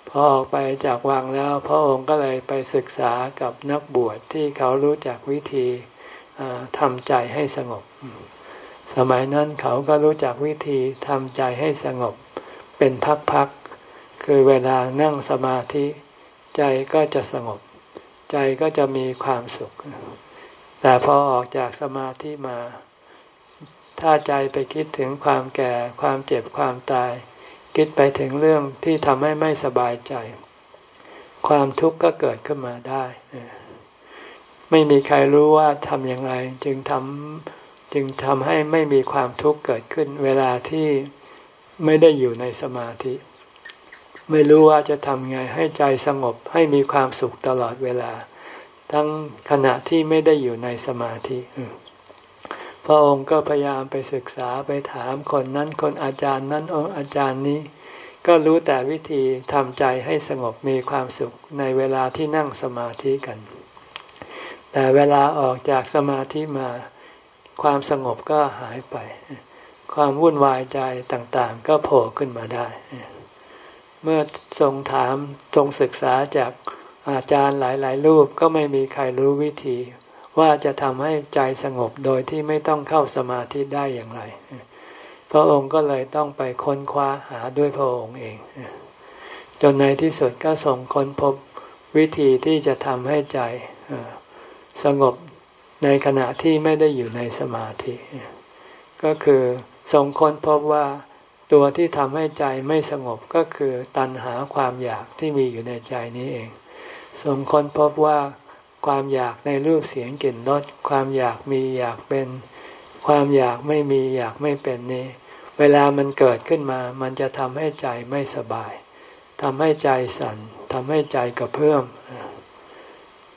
S1: พอออกไปจากวังแล้ว พระองค์ก็เลยไปศึกษากับนักบวชที่เขารู้จักวิธีทำใจให้สงบ สมัยนั้นเขาก็รู้จักวิธีทำใจให้สงบเป็นพักๆ คือเวลานั่งสมาธิ ใจก็จะสงบ ใจก็จะมีความสุข แต่พอออกจากสมาธิมา ถ้าใจไปคิดถึงความแก่ความเจ็บความตาย คิดไปถึงเรื่องที่ทำให้ไม่สบายใจ ความทุกข์ก็เกิดขึ้นมาได้ ไม่มีใครรู้ว่าทำอย่างไรจึงทำ จึงทำให้ไม่มีความทุกข์เกิดขึ้น เวลาที่ไม่ได้อยู่ในสมาธิ ไม่รู้ว่าจะทำไงให้ใจสงบให้มีความสุขตลอดเวลา ทั้งขณะที่ไม่ได้อยู่ในสมาธิพระองค์ก็พยายามไปศึกษาไปถามคนนั้นคนอาจารย์นั้นองอาจารย์นี้ ก็รู้แต่วิธีทำใจให้สงบมีความสุขในเวลาที่นั่งสมาธิกัน แต่เวลาออกจากสมาธิมา ความสงบก็หายไป ความวุ่นวายใจต่างๆ ก็โผล่ขึ้นมาได้ เมื่อทรงถามทรงศึกษาจากอาจารย์หลายๆ รูปก็ไม่มีใครรู้วิธี ว่าจะทำให้ใจสงบโดยที่ไม่ต้องเข้าสมาธิได้อย่างไร พระองค์ก็เลยต้องไปค้นคว้าหาด้วยพระองค์เอง จนในที่สุดก็ส่งค้นพบวิธีที่จะทำให้ใจสงบ ในขณะที่ไม่ได้อยู่ในสมาธิ ก็คือทรงค้นพบว่าตัวที่ทำให้ใจไม่สงบก็คือตัณหาความอยากที่มีอยู่ในใจนี้เองทรงค้นพบว่าความอยากในรูปเสียงกลิ่นรสความอยากมีอยากเป็น ความอยากไม่มีอยากไม่เป็นนี้เวลามันเกิดขึ้นมา มันจะทำให้ใจไม่สบายทำให้ใจสั่นทำให้ใจกระเพื่อม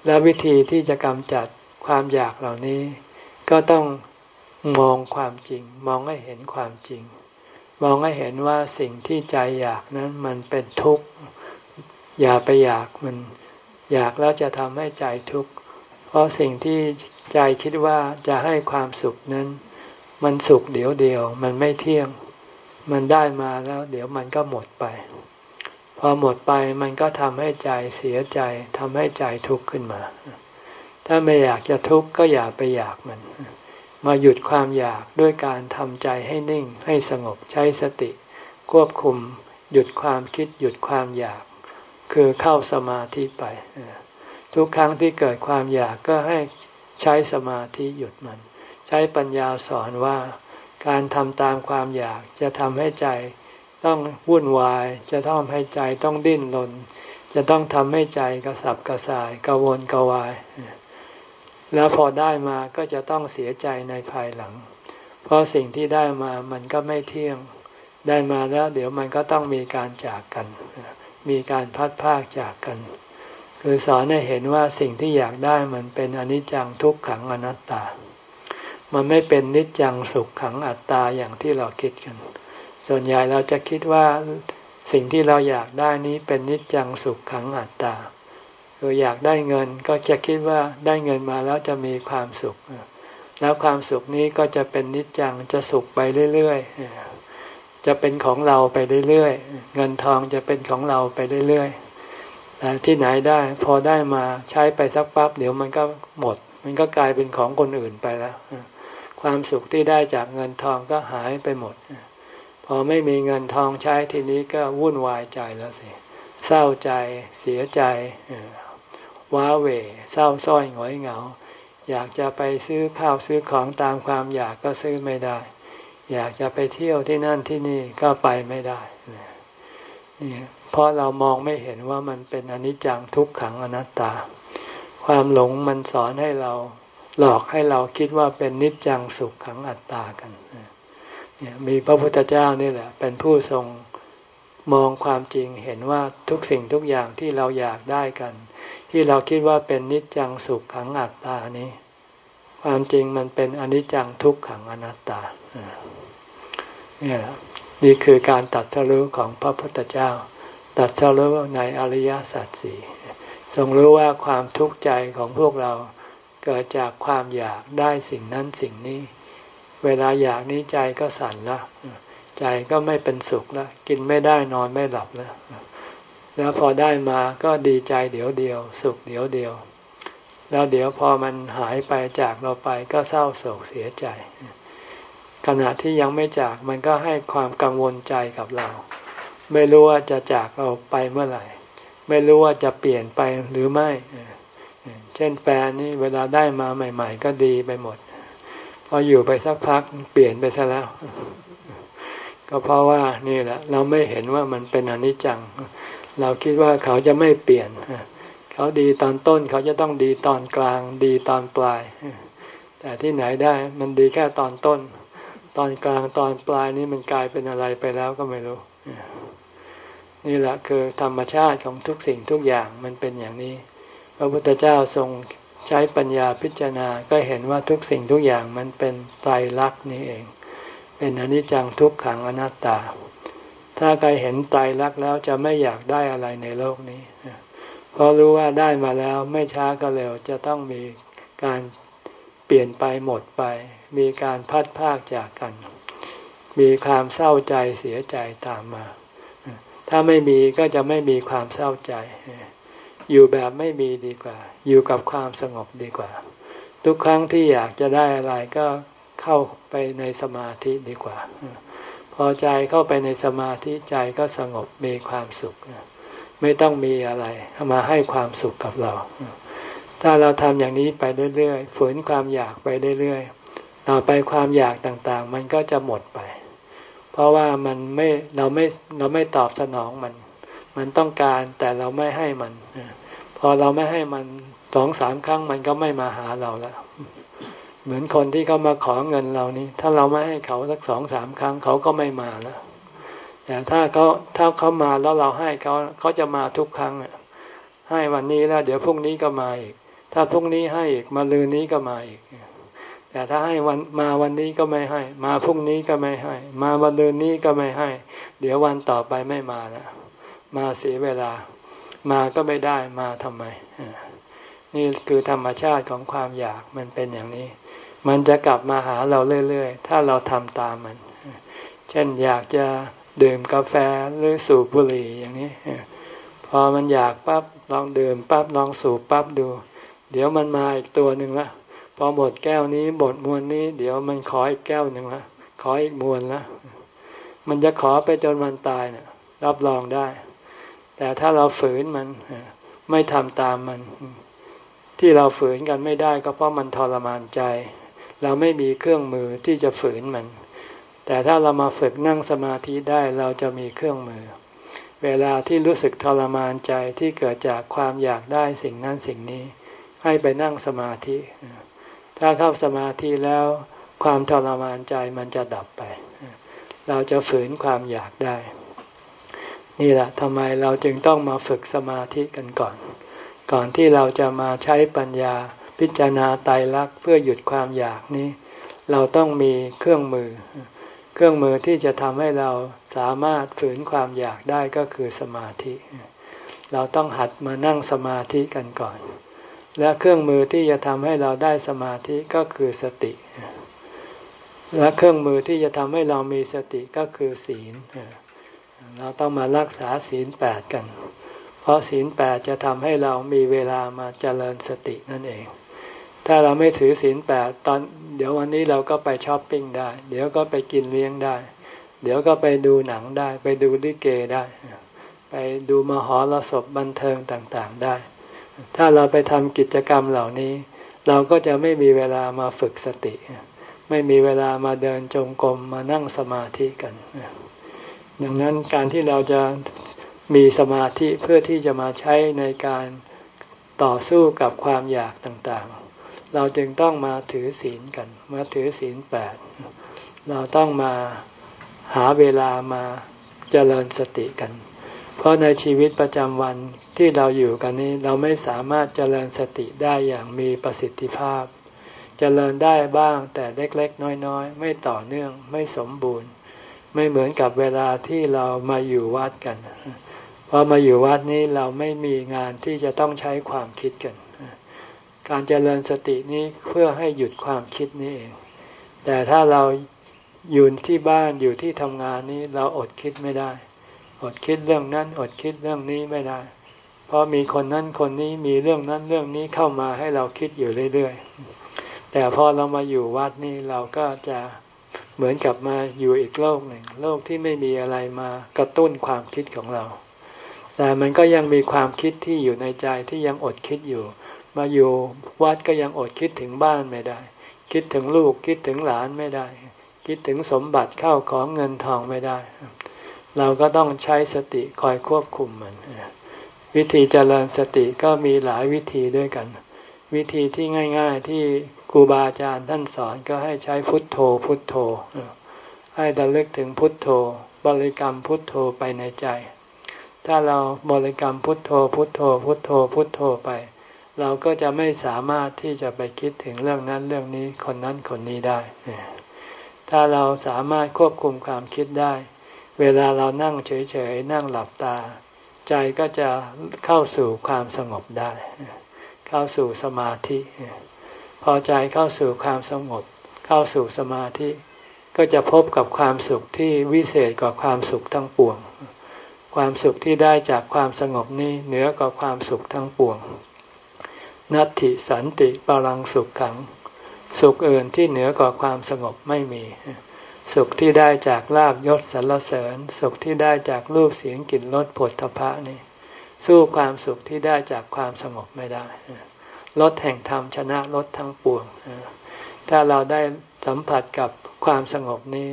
S1: และวิธีที่จะกำจัด ความอยากเหล่านี้ ก็ต้องมองความจริง มองให้เห็นความจริง มองให้เห็นว่าสิ่งที่ใจอยากนั้นมันเป็นทุกข์ อย่าไปอยากมัน อยากแล้วจะทำให้ใจทุกข์ เพราะสิ่งที่ใจคิดว่าจะให้ความสุขนั้น มันสุขเดี๋ยวเดียว มันไม่เที่ยง มันได้มาแล้ว เดี๋ยวมันก็หมดไป พอหมดไปมันก็ทำให้ใจเสียใจทำให้ใจทุกข์ขึ้นมา ถ้าไม่อยากจะทุกข์ก็อย่าไปอยากมัน มาหยุดความอยากด้วยการทำใจให้นิ่งให้สงบใช้สติ ควบคุม หยุดความคิดหยุดความอยาก คือเข้าสมาธิไป ทุกครั้งที่เกิดความอยากก็ให้ใช้สมาธิหยุดมัน ใช้ปัญญาสอนว่าการทำตามความอยากจะทำให้ใจต้องวุ่นวาย จะต้องให้ใจต้องดิ้นรนจะต้องทำให้ใจกระสับกระส่ายกระวนกระวาย แล้วพอได้มาก็จะต้องเสียใจในภายหลัง เพราะสิ่งที่ได้มามันก็ไม่เที่ยง ได้มาแล้วเดี๋ยวมันก็ต้องมีการจากกัน มีการพัดพากจากกัน คือสอนให้เห็นว่าสิ่งที่อยากได้มันเป็นอนิจจังทุกขังอนัตตา มันไม่เป็นนิจจังสุขขังอัตตาอย่างที่เราคิดกัน ส่วนใหญ่เราจะคิดว่าสิ่งที่เราอยากได้นี้เป็นนิจจังสุขขังอัตตา คืออยากได้เงินก็จะคิดว่าได้เงินมาแล้วจะมีความสุข แล้วความสุขนี้ก็จะเป็นนิจจังจะสุขไปเรื่อยๆจะเป็นของเราไปเรื่อยๆเงินทองจะเป็นของเราไปเรื่อยๆแต่ที่ไหนได้พอได้มาใช้ไปสักปั๊บเดี๋ยวมันก็หมด มันก็กลายเป็นของคนอื่นไปแล้วความสุขที่ได้จากเงินทองก็หายไปหมด พอไม่มีเงินทองใช้ทีนี้ก็วุ่นวายใจแล้วสิ เศร้าใจ เสียใจ ว้าเหวเศร้าส้อยหงอยเหงา อยากจะไปซื้อข้าวซื้อของตามความอยากก็ซื้อไม่ได้ อยากจะไปเที่ยวที่นั่นที่นี่ก็ไปไม่ได้นี่เพราะเรามองไม่เห็นว่ามันเป็นอนิจจังทุกขังอนัตตา ความหลงมันสอนให้เราหลอกให้เราคิดว่าเป็นนิจจังสุขขังอัตตากันเนี่ยมีพระพุทธเจ้านี่แหละ เป็นผู้ทรงมองความจริงเห็นว่าทุกสิ่งทุกอย่างที่เราอยากได้กัน ที่เราคิดว่าเป็นนิจจังสุขขังอัตตานี้ ความจริงมันเป็นอนิจจังทุกขังอนัตตาเนี่ยนี่คือการตัดสรู้ของพระพุทธเจ้า ตัดสรู้ในอริยสัจสี่ทรงรู้ว่าความทุกข์ใจของพวกเราเกิดจากความอยากได้สิ่งนั้นสิ่งนี้ เวลาอยากนี้ใจก็สั่นละใจก็ไม่เป็นสุขล้วกินไม่ได้นอนไม่หลับแล้ว แล้วพอได้มาก็ดีใจเดี๋ยวเดียว สุขเดี๋ยวเดียว แล้วเดี๋ยวพอมันหายไปจากเราไปก็เศร้าโศกเสียใจ ขณะที่ยังไม่จากมันก็ให้ความกังวลใจกับเรา ไม่รู้ว่าจะจากเราไปเมื่อไหร่ ไม่รู้ว่าจะเปลี่ยนไปหรือไม่ เช่นแฟนนี่เวลาได้มาใหม่ ๆ ก็ดีไปหมด พออยู่ไปสักพักเปลี่ยนไปซะแล้ว ก็เพราะว่านี่แหละ เราไม่เห็นว่ามันเป็นอนิจจัง เราคิดว่าเขาจะไม่เปลี่ยน เขาดีตอนต้นเขาจะต้องดีตอนกลาง ดีตอนปลาย แต่ที่ไหนได้มันดีแค่ตอนต้น ตอนกลางตอนปลายนี้มันกลายเป็นอะไรไปแล้วก็ไม่รู้ นี่แหละคือธรรมชาติของทุกสิ่งทุกอย่างมันเป็นอย่างนี้ พระพุทธเจ้าทรงใช้ปัญญาพิจารณาก็เห็นว่าทุกสิ่งทุกอย่างมันเป็นไตรลักษณ์นี่เอง เป็นอนิจจังทุกขังอนัตตา ถ้าใครเห็นไตรลักษณ์แล้วจะไม่อยากได้อะไรในโลกนี้ เพราะรู้ว่าได้มาแล้วไม่ช้าก็เร็วจะต้องมีการเปลี่ยนไปหมดไป มีการพัดพากจากกัน มีความเศร้าใจเสียใจตามมา ถ้าไม่มีก็จะไม่มีความเศร้าใจ อยู่แบบไม่มีดีกว่า อยู่กับความสงบดีกว่า ทุกครั้งที่อยากจะได้อะไรก็เข้าไปในสมาธิดีกว่า พอใจเข้าไปในสมาธิใจก็สงบมีความสุขไม่ต้องมีอะไรมาให้ความสุขกับเรา ถ้าเราทำอย่างนี้ไปเรื่อยๆฝืนความอยากไปเรื่อยๆต่อไปความอยากต่างๆ มันก็จะหมดไป เพราะว่ามันไม่เราไม่เราไม่ตอบสนองมัน มันต้องการแต่เราไม่ให้มัน พอเราไม่ให้มันสองสามครั้งมันก็ไม่มาหาเราแล้ว เหมือนคนที่เขามาขอเงินเรานี่ ถ้าเราไม่ให้เขาสักสองสามครั้งเขาก็ไม่มาแล้วแต่ถ้าเขาถ้าเขามาแล้วเราให้เขาเขาจะมาทุกครั้งให้วันนี้แล้ว เดี๋ยวพรุ่งนี้ก็มาอีก ถ้าพรุ่งนี้ให้อีกมาลืนนี้ก็มาอีกแต่ถ้าให้วันมาวันนี้ก็ไม่ให้ มาพรุ่งนี้ก็ไม่ให้ มาวันลือนนี้ก็ไม่ให้ เดี๋ยววันต่อไปไม่มาแล้วมาเสียเวลา มาก็ไม่ได้มาทำไมนี่คือธรรมชาติของความอยากมันเป็นอย่างนี้ มันจะกลับมาหาเราเรื่อยๆ ถ้าเราทำตามมัน เช่นอยากจะดื่มกาแฟหรือสูบบุหรี่อย่างนี้ พอมันอยากปั๊บลองดื่มปั๊บลองสูบปั๊บดู เดี๋ยวมันมาอีกตัวหนึ่งละพอหมดแก้วนี้หมดมวนนี้ เดี๋ยวมันขออีกแก้วหนึ่งละขออีกมวนละมันจะขอไปจนวันตายนะรับรองได้ แต่ถ้าเราฝืนมันไม่ทำตามมัน ที่เราฝืนกันไม่ได้ก็เพราะมันทรมานใจ เราไม่มีเครื่องมือที่จะฝืนมัน แต่ถ้าเรามาฝึกนั่งสมาธิได้เราจะมีเครื่องมือ เวลาที่รู้สึกทรมานใจที่เกิดจากความอยากได้สิ่งนั้นสิ่งนี้ ให้ไปนั่งสมาธิ ถ้าเข้าสมาธิแล้วความทรมานใจมันจะดับไป เราจะฝืนความอยากได้ นี่แหละทำไมเราจึงต้องมาฝึกสมาธิกันก่อน ก่อนที่เราจะมาใช้ปัญญา พิจารณาไตรลักษณ์เพื่อหยุดความอยากนี้ เราต้องมีเครื่องมือ เครื่องมือที่จะทำให้เราสามารถฝืนความอยากได้ก็คือสมาธิ เราต้องหัดมานั่งสมาธิกันก่อน และเครื่องมือที่จะทำให้เราได้สมาธิก็คือสติ และเครื่องมือที่จะทำให้เรามีสติก็คือศีล เราต้องมารักษาศีลแปดกันเพราะศีลแปดจะทำให้เรามีเวลามาเจริญสตินั่นเอง ถ้าเราไม่ถือศีลแปดตอน เดี๋ยววันนี้เราก็ไปช้อปปิ้งได้ เดี๋ยวก็ไปกินเลี้ยงได้ เดี๋ยวก็ไปดูหนังได้ ไปดูลิเกได้ ไปดูมหรสพบันเทิงต่างๆได้ ถ้าเราไปทำกิจกรรมเหล่านี้ เราก็จะไม่มีเวลามาฝึกสติ ไม่มีเวลามาเดินจงกรมมานั่งสมาธิกัน ดังนั้นการที่เราจะมีสมาธิเพื่อที่จะมาใช้ในการต่อสู้กับความอยากต่างๆ เราจึงต้องมาถือศีลกัน มาถือศีลแปด เราต้องมาหาเวลามาเจริญสติกัน เพราะในชีวิตประจำวันที่เราอยู่กันนี้เราไม่สามารถเจริญสติได้อย่างมีประสิทธิภาพ เจริญได้บ้างแต่เล็กๆ น้อยๆ ไม่ต่อเนื่องไม่สมบูรณ์ ไม่เหมือนกับเวลาที่เรามาอยู่วัดกันพอมาอยู่วัดนี้เราไม่มีงานที่จะต้องใช้ความคิดกัน การเจริญสตินี้เพื่อให้หยุดความคิดนี่เอง แต่ถ้าเราอยู่ที่บ้านอยู่ที่ทำงานนี้เราอดคิดไม่ได้ อดคิดเรื่องนั้น อดคิดเรื่องนี้ไม่ได้ เพราะมีคนนั้นคนนี้มีเรื่องนั้นเรื่องนี้เข้ามาให้เราคิดอยู่เรื่อยๆ แต่พอเรามาอยู่วัดนี่เราก็จะเหมือนกับมาอยู่อีกโลกหนึ่ง โลกที่ไม่มีอะไรมากระตุ้นความคิดของเรา แต่มันก็ยังมีความคิดที่อยู่ในใจที่ยังอดคิดอยู่ มาอยู่วัดก็ยังอดคิดถึงบ้านไม่ได้ คิดถึงลูกคิดถึงหลานไม่ได้ คิดถึงสมบัติเข้าของเงินทองไม่ได้ เราก็ต้องใช้สติคอยควบคุมมัน วิธีเจริญสติก็มีหลายวิธีด้วยกัน วิธีที่ง่าย ๆที่ครูบาอาจารย์ท่านสอนก็ให้ใช้พุทโธ พุทโธ ให้ดลึกถึงพุทโธ บริกรรมพุทโธไปในใจ ถ้าเราบริกรรมพุทโธ พุทโธ พุทโธพุทโธไป เราก็จะไม่สามารถที่จะไปคิดถึงเรื่องนั้นเรื่องนี้คนนั้นคนนี้ได้ ถ้าเราสามารถควบคุมความคิดได้ เวลาเรานั่งเฉยๆนั่งหลับตา ใจก็จะเข้าสู่ความสงบได้ เข้าสู่สมาธิ พอใจเข้าสู่ความสงบ เข้าสู่สมาธิ ก็จะพบกับความสุขที่วิเศษกว่าความสุขทั้งปวง ความสุขที่ได้จากความสงบนี้เหนือกว่าความสุขทั้งปวง นัตติสันติปรังสุขขัง สุขอื่นที่เหนือกว่าความสงบไม่มี สุขที่ได้จากลาบยศสรรเสริญ สุขที่ได้จากรูปเสียงกลิ่นรสผลทพะนี่สู้ความสุขที่ได้จากความสงบไม่ได้ลดแห่งธรรมชนะลดทั้งปวงถ้าเราได้สัมผัสกับความสงบนี้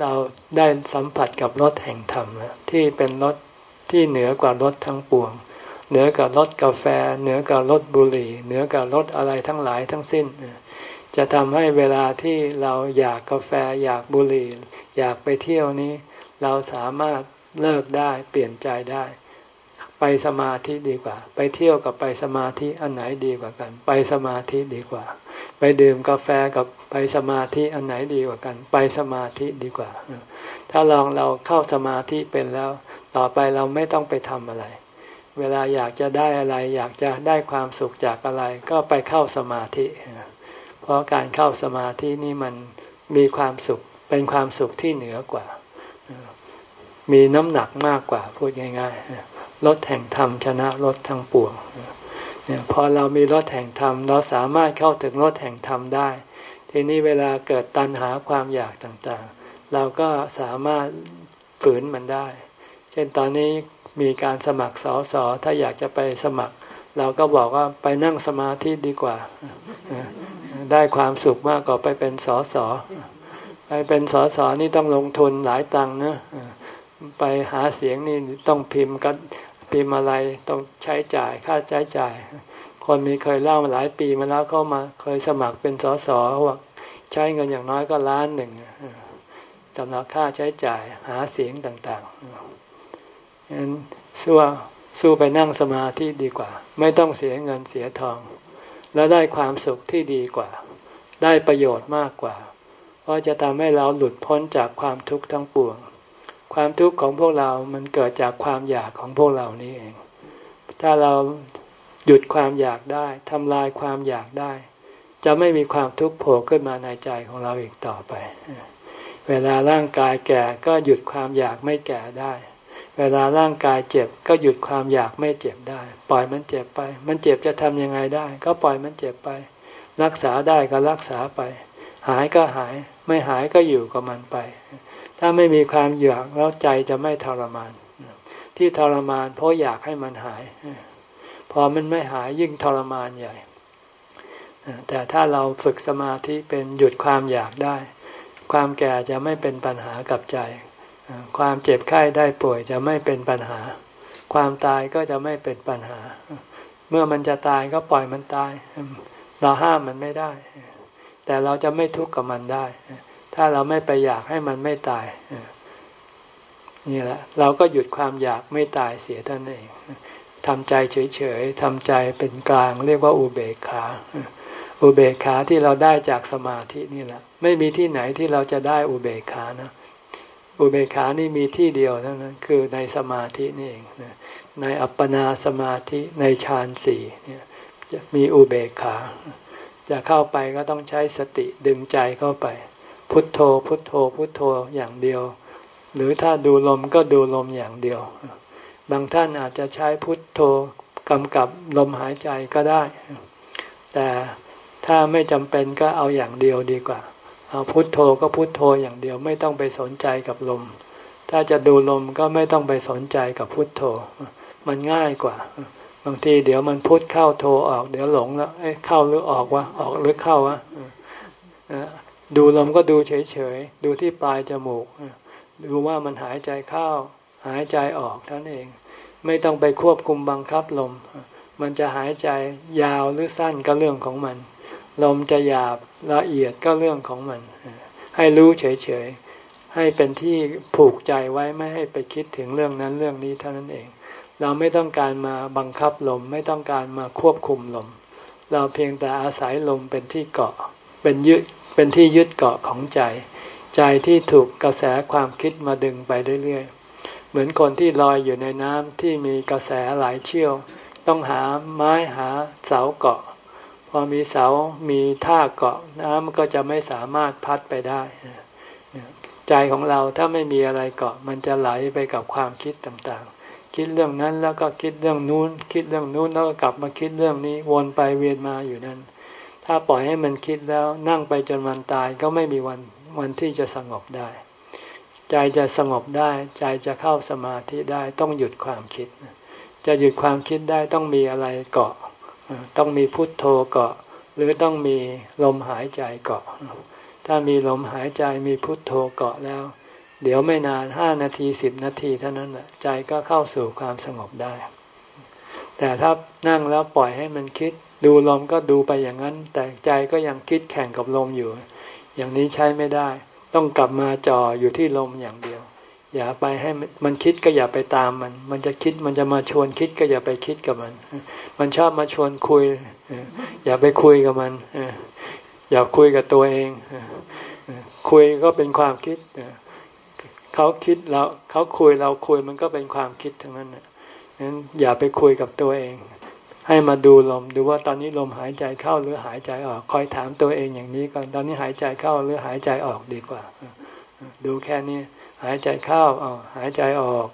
S1: เราได้สัมผัสกับรสแห่งธรรมที่เป็นรสที่เหนือกว่ารสทั้งปวง เหนือกับรสกาแฟ เหนือกับรสบุหรี่ เหนือกับรสอะไรทั้งหลายทั้งสิ้น จะทำให้เวลาที่เราอยากกาแฟอยากบุหรี่ อยากไปเที่ยวนี้ เราสามารถเลิกได้เปลี่ยนใจได้ ไปสมาธิดีกว่า ไปเที่ยวกับไปสมาธิอันไหนดีกว่ากัน ไปสมาธิดีกว่า ไปดื่มกาแฟกับไปสมาธิอันไหนดีกว่ากัน ไปสมาธิดีกว่า ถ้าลองเราเข้าสมาธิเป็นแล้ว ต่อไปเราไม่ต้องไปทำอะไร เวลาอยากจะได้อะไร อยากจะได้ความสุขจากอะไร ก็ไปเข้าสมาธิ เพราะการเข้าสมาธินี่มันมีความสุขเป็นความสุขที่เหนือกว่า มีน้ำหนักมากกว่าพูดง่ายๆรถแห่งธรรมชนะรถทั้งปวงเนี่ยพอเรามีรถแห่งธรรมเราสามารถเข้าถึงรถแห่งธรรมได้ ทีนี้เวลาเกิดตัณหาความอยากต่างๆ เราก็สามารถฝืนมันได้ เช่นตอนนี้ มีการสมัครสอสอถ้าอยากจะไปสมัคร เราก็บอกว่าไปนั่งสมาธิดีกว่า ได้ความสุขมากกว่าไปเป็นสอสอไปเป็นสอสอนี่ต้องลงทุนหลายตังค์นะไปหาเสียงนี่ต้องพิมพ์กันพิมพ์อะไรต้องใช้จ่ายค่าใช้จ่าย คนมีเคยเล่ามาหลายปีมาแล้วก็มาเคยสมัครเป็นสอสอว่าใช้เงินอย่างน้อยก็ล้านหนึ่งสำหรับค่าใช้จ่ายหาเสียงต่างๆ สู้สู้ไปนั่งสมาธิดีกว่า ไม่ต้องเสียเงินเสียทอง แล้วได้ความสุขที่ดีกว่า ได้ประโยชน์มากกว่า เพราะจะทำให้เราหลุดพ้นจากความทุกข์ทั้งปวง ความทุกข์ของพวกเรามันเกิดจากความอยากของพวกเรานี้เอง ถ้าเราหยุดความอยากได้ทำลายความอยากได้ จะไม่มีความทุกข์โผล่ขึ้นมาในใจของเราอีกต่อไป เวลาร่างกายแก่ก็หยุดความอยากไม่แก่ได้ เวลาร่างกายเจ็บก็หยุดความอยากไม่เจ็บได้ ปล่อยมันเจ็บไป มันเจ็บจะทำยังไงได้ ก็ปล่อยมันเจ็บไป รักษาได้ก็รักษาไป หายก็หายไม่หายก็อยู่กับมันไป ถ้าไม่มีความอยากแล้วใจจะไม่ทรมาน ที่ทรมานเพราะอยากให้มันหาย พอมันไม่หายยิ่งทรมานใหญ่ แต่ถ้าเราฝึกสมาธิเป็นหยุดความอยากได้ ความแก่จะไม่เป็นปัญหากับใจ ความเจ็บไข้ได้ป่วยจะไม่เป็นปัญหา ความตายก็จะไม่เป็นปัญหา เมื่อมันจะตายก็ปล่อยมันตาย เราห้ามมันไม่ได้ แต่เราจะไม่ทุกข์กับมันได้ ถ้าเราไม่ไปอยากให้มันไม่ตายนี่แหละ เราก็หยุดความอยากไม่ตายเสียท่านเองทำใจเฉยๆทำใจเป็นกลาง เรียกว่าอุเบกขาอุเบกขาที่เราได้จากสมาธินี่แหละ ไม่มีที่ไหนที่เราจะได้อุเบกขานะ อุเบกขานี่มีที่เดียวเท่านั้นคือในสมาธินี่เองในอัปปนาสมาธิในฌานสี่เนี่ยจะมีอุเบกขา จะเข้าไปก็ต้องใช้สติดึงใจเข้าไป พุทโธ พุทโธ พุทโธอย่างเดียว หรือถ้าดูลมก็ดูลมอย่างเดียว บางท่านอาจจะใช้พุทโธกำกับลมหายใจก็ได้ แต่ถ้าไม่จำเป็นก็เอาอย่างเดียวดีกว่าเอา พุทโธก็พุทโธอย่างเดียวไม่ต้องไปสนใจกับลม ถ้าจะดูลมก็ไม่ต้องไปสนใจกับพุทโธ มันง่ายกว่า บางทีเดี๋ยวมันพุทเข้าโธออก เดี๋ยวหลงแล้วเอ้เข้าหรือออกวะออกหรือเข้าวะดูลมก็ดูเฉยๆ ดูที่ปลายจมูก ดูว่ามันหายใจเข้า หายใจออกท่านเอง ไม่ต้องไปควบคุมบังคับลม มันจะหายใจยาวหรือสั้นก็เรื่องของมัน ลมจะหยาบละเอียดก็เรื่องของมัน ให้รู้เฉยๆ ให้เป็นที่ผูกใจไว้ไม่ให้ไปคิดถึงเรื่องนั้นเรื่องนี้เท่านั้นเอง เราไม่ต้องการมาบังคับลมไม่ต้องการมาควบคุมลม เราเพียงแต่อาศัยลมเป็นที่เกาะ เป็นยึดเป็นที่ยึดเกาะของใจ ใจที่ถูกกระแสความคิดมาดึงไปเรื่อยๆ เหมือนคนที่ลอยอยู่ในน้ำที่มีกระแสหลายเชี่ยว ต้องหาไม้หาเสาเกาะ อมีเสา มีท่าเกาะน้ำก็จะไม่สามารถพัดไปได้ ใจของเราถ้าไม่มีอะไรเกาะ มันจะไหลไปกับความคิดต่างๆ คิดเรื่องนั้นแล้วก็คิดเรื่องนู้น คิดเรื่องนู้นแล้วก็กลับมาคิดเรื่องนี้ วนไปเวียนมาอยู่นั้น ถ้าปล่อยให้มันคิดแล้วนั่งไปจนวันตายก็ไม่มีวันวันที่จะสงบได้ ใจจะสงบได้ ใจจะเข้าสมาธิได้ต้องหยุดความคิด จะหยุดความคิดได้ต้องมีอะไรเกาะ ต้องมีพุทโธเกาะ หรือต้องมีลมหายใจเกาะ ถ้ามีลมหายใจมีพุทโธเกาะแล้ว เดี๋ยวไม่นานห้านาทีสิบนาทีเท่านั้นแหละใจก็เข้าสู่ความสงบได้ แต่ถ้านั่งแล้วปล่อยให้มันคิด ดูลมก็ดูไปอย่างนั้น แต่ใจก็ยังคิดแข่งกับลมอยู่ อย่างนี้ใช้ไม่ได้ ต้องกลับมาจ่ออยู่ที่ลมอย่างเดียว อย่าไปให้มันคิดก็อย่าไปตามมัน มันจะคิดมันจะมาชวนคิดก็อย่าไปคิดกับมัน มันชอบมาชวนคุย อย่าไปคุยกับมันอย่าคุยกับตัวเองคุยก็เป็นความคิดเขาคิดเราเขาคุยเราคุยมันก็เป็นความคิดทั้งนั้นนั้นอย่าไปคุยกับตัวเอง ให้มาดูลมดูว่าตอนนี้ลมหายใจเข้าหรือหายใจออก คอยถามตัวเองอย่างนี้ก่อนตอนนี้หายใจเข้าหรือหายใจออกดีกว่า ดูแค่นี้ หายใจเข้าออกหายใจออก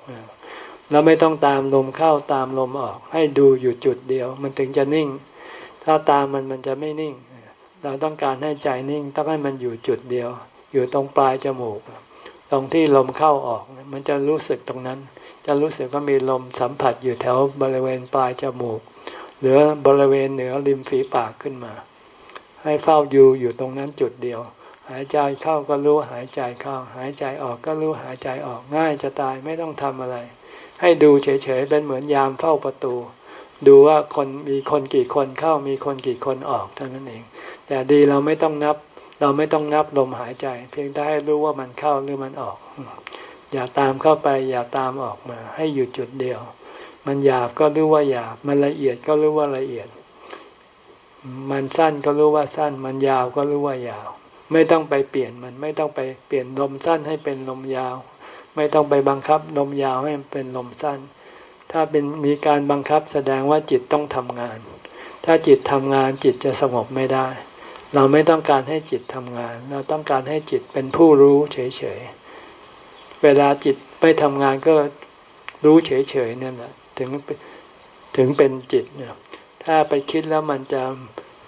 S1: แล้วไม่ต้องตามลมเข้าตามลมออก ให้ดูอยู่จุดเดียว มันถึงจะนิ่ง ถ้าตามมันมันจะไม่นิ่ง เราต้องการให้ใจนิ่ง ต้องให้มันอยู่จุดเดียว อยู่ตรงปลายจมูก ตรงที่ลมเข้าออก มันจะรู้สึกตรงนั้น จะรู้สึกว่ามีลมสัมผัสอยู่แถวบริเวณปลายจมูก หรือบริเวณเหนือริมฝีปากขึ้นมา ให้เฝ้าอยู่อยู่ตรงนั้นจุดเดียว หายใจเข้าก็รู้หายใจเข้า หายใจออกก็รู้หายใจออกง่ายจะตายไม่ต้องทำอะไร ให้ดูเฉยๆเป็นเหมือนยามเฝ้าประตู ดูว่าคนมีคนกี่คนเข้ามีคนกี่คนออกเท่านั้นเอง แต่ดีเราไม่ต้องนับ เราไม่ต้องนับลมหายใจ เพียงแต่ให้รู้ว่ามันเข้าหรือมันออก อย่าตามเข้าไป อย่าตามออกมา ให้อยู่จุดเดียว มันหยาบก็รู้ว่าหยาบมันละเอียดก็รู้ว่าละเอียด มันสั้นก็รู้ว่าสั้น มันยาวก็รู้ว่ายาว ไม่ต้องไปเปลี่ยนมันไม่ต้องไปเปลี่ยนลมสั้นให้เป็นลมยาว ไม่ต้องไปบังคับลมยาวให้เป็นลมสั้น ถ้าเป็นมีการบังคับแสดงว่าจิตต้องทำงาน ถ้าจิตทำงานจิตจะสงบไม่ได้ เราไม่ต้องการให้จิตทำงาน เราต้องการให้จิตเป็นผู้รู้เฉยๆ เวลาจิตไม่ทำงานก็รู้เฉยๆนั่นแหละถึงถึงเป็นจิตเนี่ยถ้าไปคิดแล้วมันจะ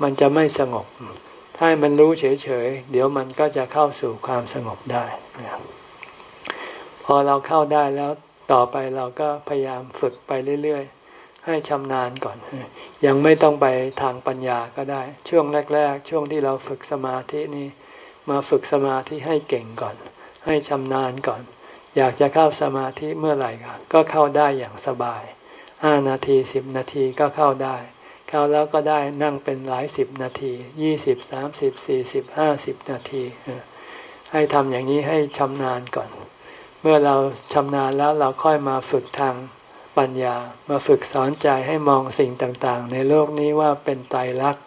S1: มันจะไม่สงบ ถ้ามันรู้เฉยๆ เดี๋ยวมันก็จะเข้าสู่ความสงบได้พอเราเข้าได้แล้วต่อไปเราก็พยายามฝึกไปเรื่อยๆ ให้ชำนาญก่อน ยังไม่ต้องไปทางปัญญาก็ได้ ช่วงแรก ๆ ช่วงที่เราฝึกสมาธินี่มาฝึกสมาธิให้เก่งก่อน ให้ชำนาญก่อน อยากจะเข้าสมาธิเมื่อไหร่ก็เข้าได้อย่างสบายห้านาทีสิบนาทีก็เข้าได้ เข้าแล้วก็ได้นั่งเป็นหลายสิบนาทียี่สิบสามสิบสี่สิบห้าสิบนาที ให้ทำอย่างนี้ให้ชำนาญก่อน เมื่อเราชำนาญแล้วเราค่อยมาฝึกทางปัญญา มาฝึกสอนใจให้มองสิ่งต่างๆ ในโลกนี้ว่าเป็นไตรลักษณ์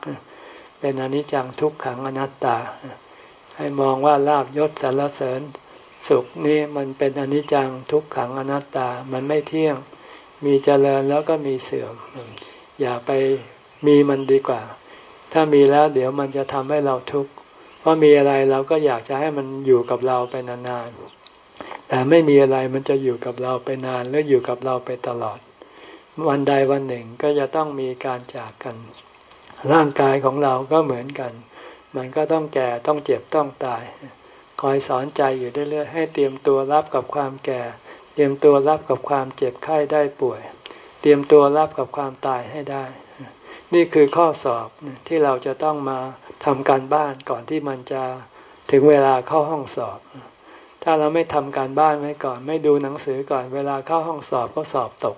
S1: เป็นอนิจจังทุกขังอนัตตา ให้มองว่าลาบยศสารเสริญสุขนี้มันเป็นอนิจจังทุกขังอนัตตา มันไม่เที่ยง มีเจริญแล้วก็มีเสื่อม อย่าไป มีมันดีกว่า ถ้ามีแล้วเดี๋ยวมันจะทำให้เราทุกข์เพราะมีอะไรเราก็อยากจะให้มันอยู่กับเราไปนานๆแต่ไม่มีอะไรมันจะอยู่กับเราไปนานหรืออยู่กับเราไปตลอด วันใดวันหนึ่งก็จะต้องมีการจากกัน ร่างกายของเราก็เหมือนกัน มันก็ต้องแก่ต้องเจ็บต้องตาย คอยสอนใจอยู่เรื่อยๆให้เตรียมตัวรับกับความแก่ เตรียมตัวรับกับความเจ็บไข้ได้ป่วย เตรียมตัวรับกับความตายให้ได้ นี่คือข้อสอบที่เราจะต้องมาทำการบ้านก่อนที่มันจะถึงเวลาเข้าห้องสอบ ถ้าเราไม่ทำการบ้านไว้ก่อน ไม่ดูหนังสือก่อน เวลาเข้าห้องสอบก็สอบตก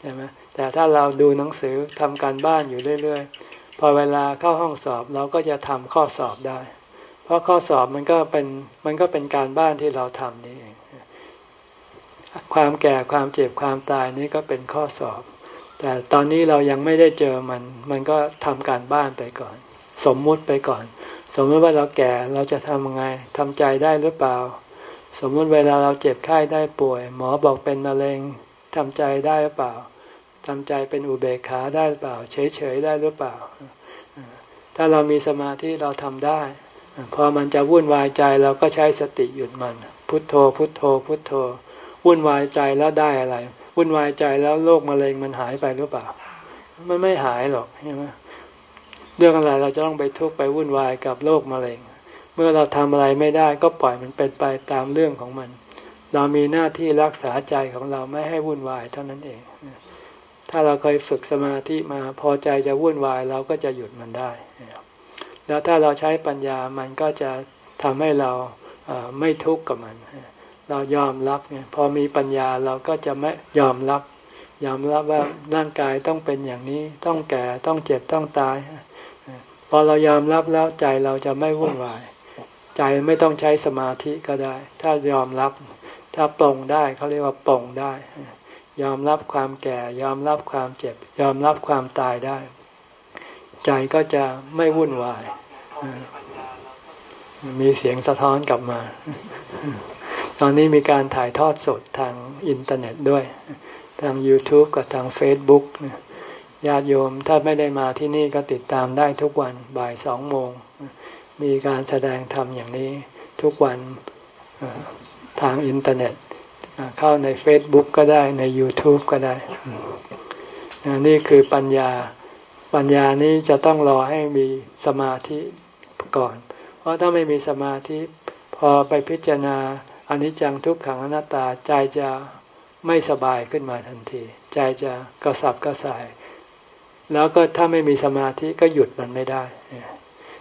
S1: ใช่ไหมแต่ถ้าเราดูหนังสือทำการบ้านอยู่เรื่อยๆ พอเวลาเข้าห้องสอบเราก็จะทำข้อสอบได้ เพราะข้อสอบมันก็เป็นมันก็เป็นการบ้านที่เราทำนี่เองความแก่ความเจ็บความตายนี่ก็เป็นข้อสอบ แต่ตอนนี้เรายังไม่ได้เจอมัน มันก็ทำการบ้านไปก่อน สมมุติไปก่อน สมมติว่าเราแก่เราจะทำยังไงทำใจได้หรือเปล่า สมมติเวลาเราเจ็บไข้ได้ป่วย หมอบอกเป็นมะเร็งทำใจได้หรือเปล่าทำใจเป็นอุเบกขาได้หรือเปล่า เฉยๆได้หรือเปล่า ถ้าเรามีสมาธิเราทำได้ พอมันจะวุ่นวายใจเราก็ใช้สติหยุดมัน พุทโธ พุทโธ พุทโธ วุ่นวายใจแล้วได้อะไร วุ่นวายใจแล้วโรคมะเร็งมันหายไปหรือเปล่า มันไม่หายหรอกใช่ไหมเรื่องอะไรเราจะต้องไปทุกข์ไปวุ่นวายกับโรคมะเร็ง เมื่อเราทำอะไรไม่ได้ก็ปล่อยมันเป็นไปตามเรื่องของมัน เรามีหน้าที่รักษาใจของเราไม่ให้วุ่นวายเท่านั้นเอง ถ้าเราเคยฝึกสมาธิมาพอใจจะวุ่นวายเราก็จะหยุดมันได้ แล้วถ้าเราใช้ปัญญามันก็จะทำให้เราไม่ทุกข์กับมัน เรายอมรับเนี่ยพอมีปัญญาเราก็จะไม่ยอมรับ ยอมรับว่าร่างกายต้องเป็นอย่างนี้ ต้องแก่ต้องเจ็บต้องตายพอเรายอมรับแล้วใจเราจะไม่วุ่นวาย ใจไม่ต้องใช้สมาธิก็ได้ ถ้ายอมรับ ถ้าปลงได้เขาเรียกว่าปลงได้ ยอมรับความแก่ ยอมรับความเจ็บ ยอมรับความตายได้ ใจก็จะไม่วุ่นวาย มีเสียงสะท้อนกลับมา ตอนนี้มีการถ่ายทอดสดทางอินเทอร์เน็ตด้วย ทาง YouTube กับทาง Facebook ญาติโยมถ้าไม่ได้มาที่นี่ก็ติดตามได้ทุกวันบ่ายสองโมง มีการแสดงธรรมอย่างนี้ทุกวันทางอินเทอร์เน็ต เข้าใน Facebook ก็ได้ใน YouTube ก็ได้ นี่คือปัญญาปัญญานี้จะต้องรอให้มีสมาธิก่อน เพราะถ้าไม่มีสมาธิพอไปพิจารณา อนิจจังทุกขังอนัตตาใจจะไม่สบายขึ้นมาทันที ใจจะกระสับกระส่าย แล้วก็ถ้าไม่มีสมาธิก็หยุดมันไม่ได้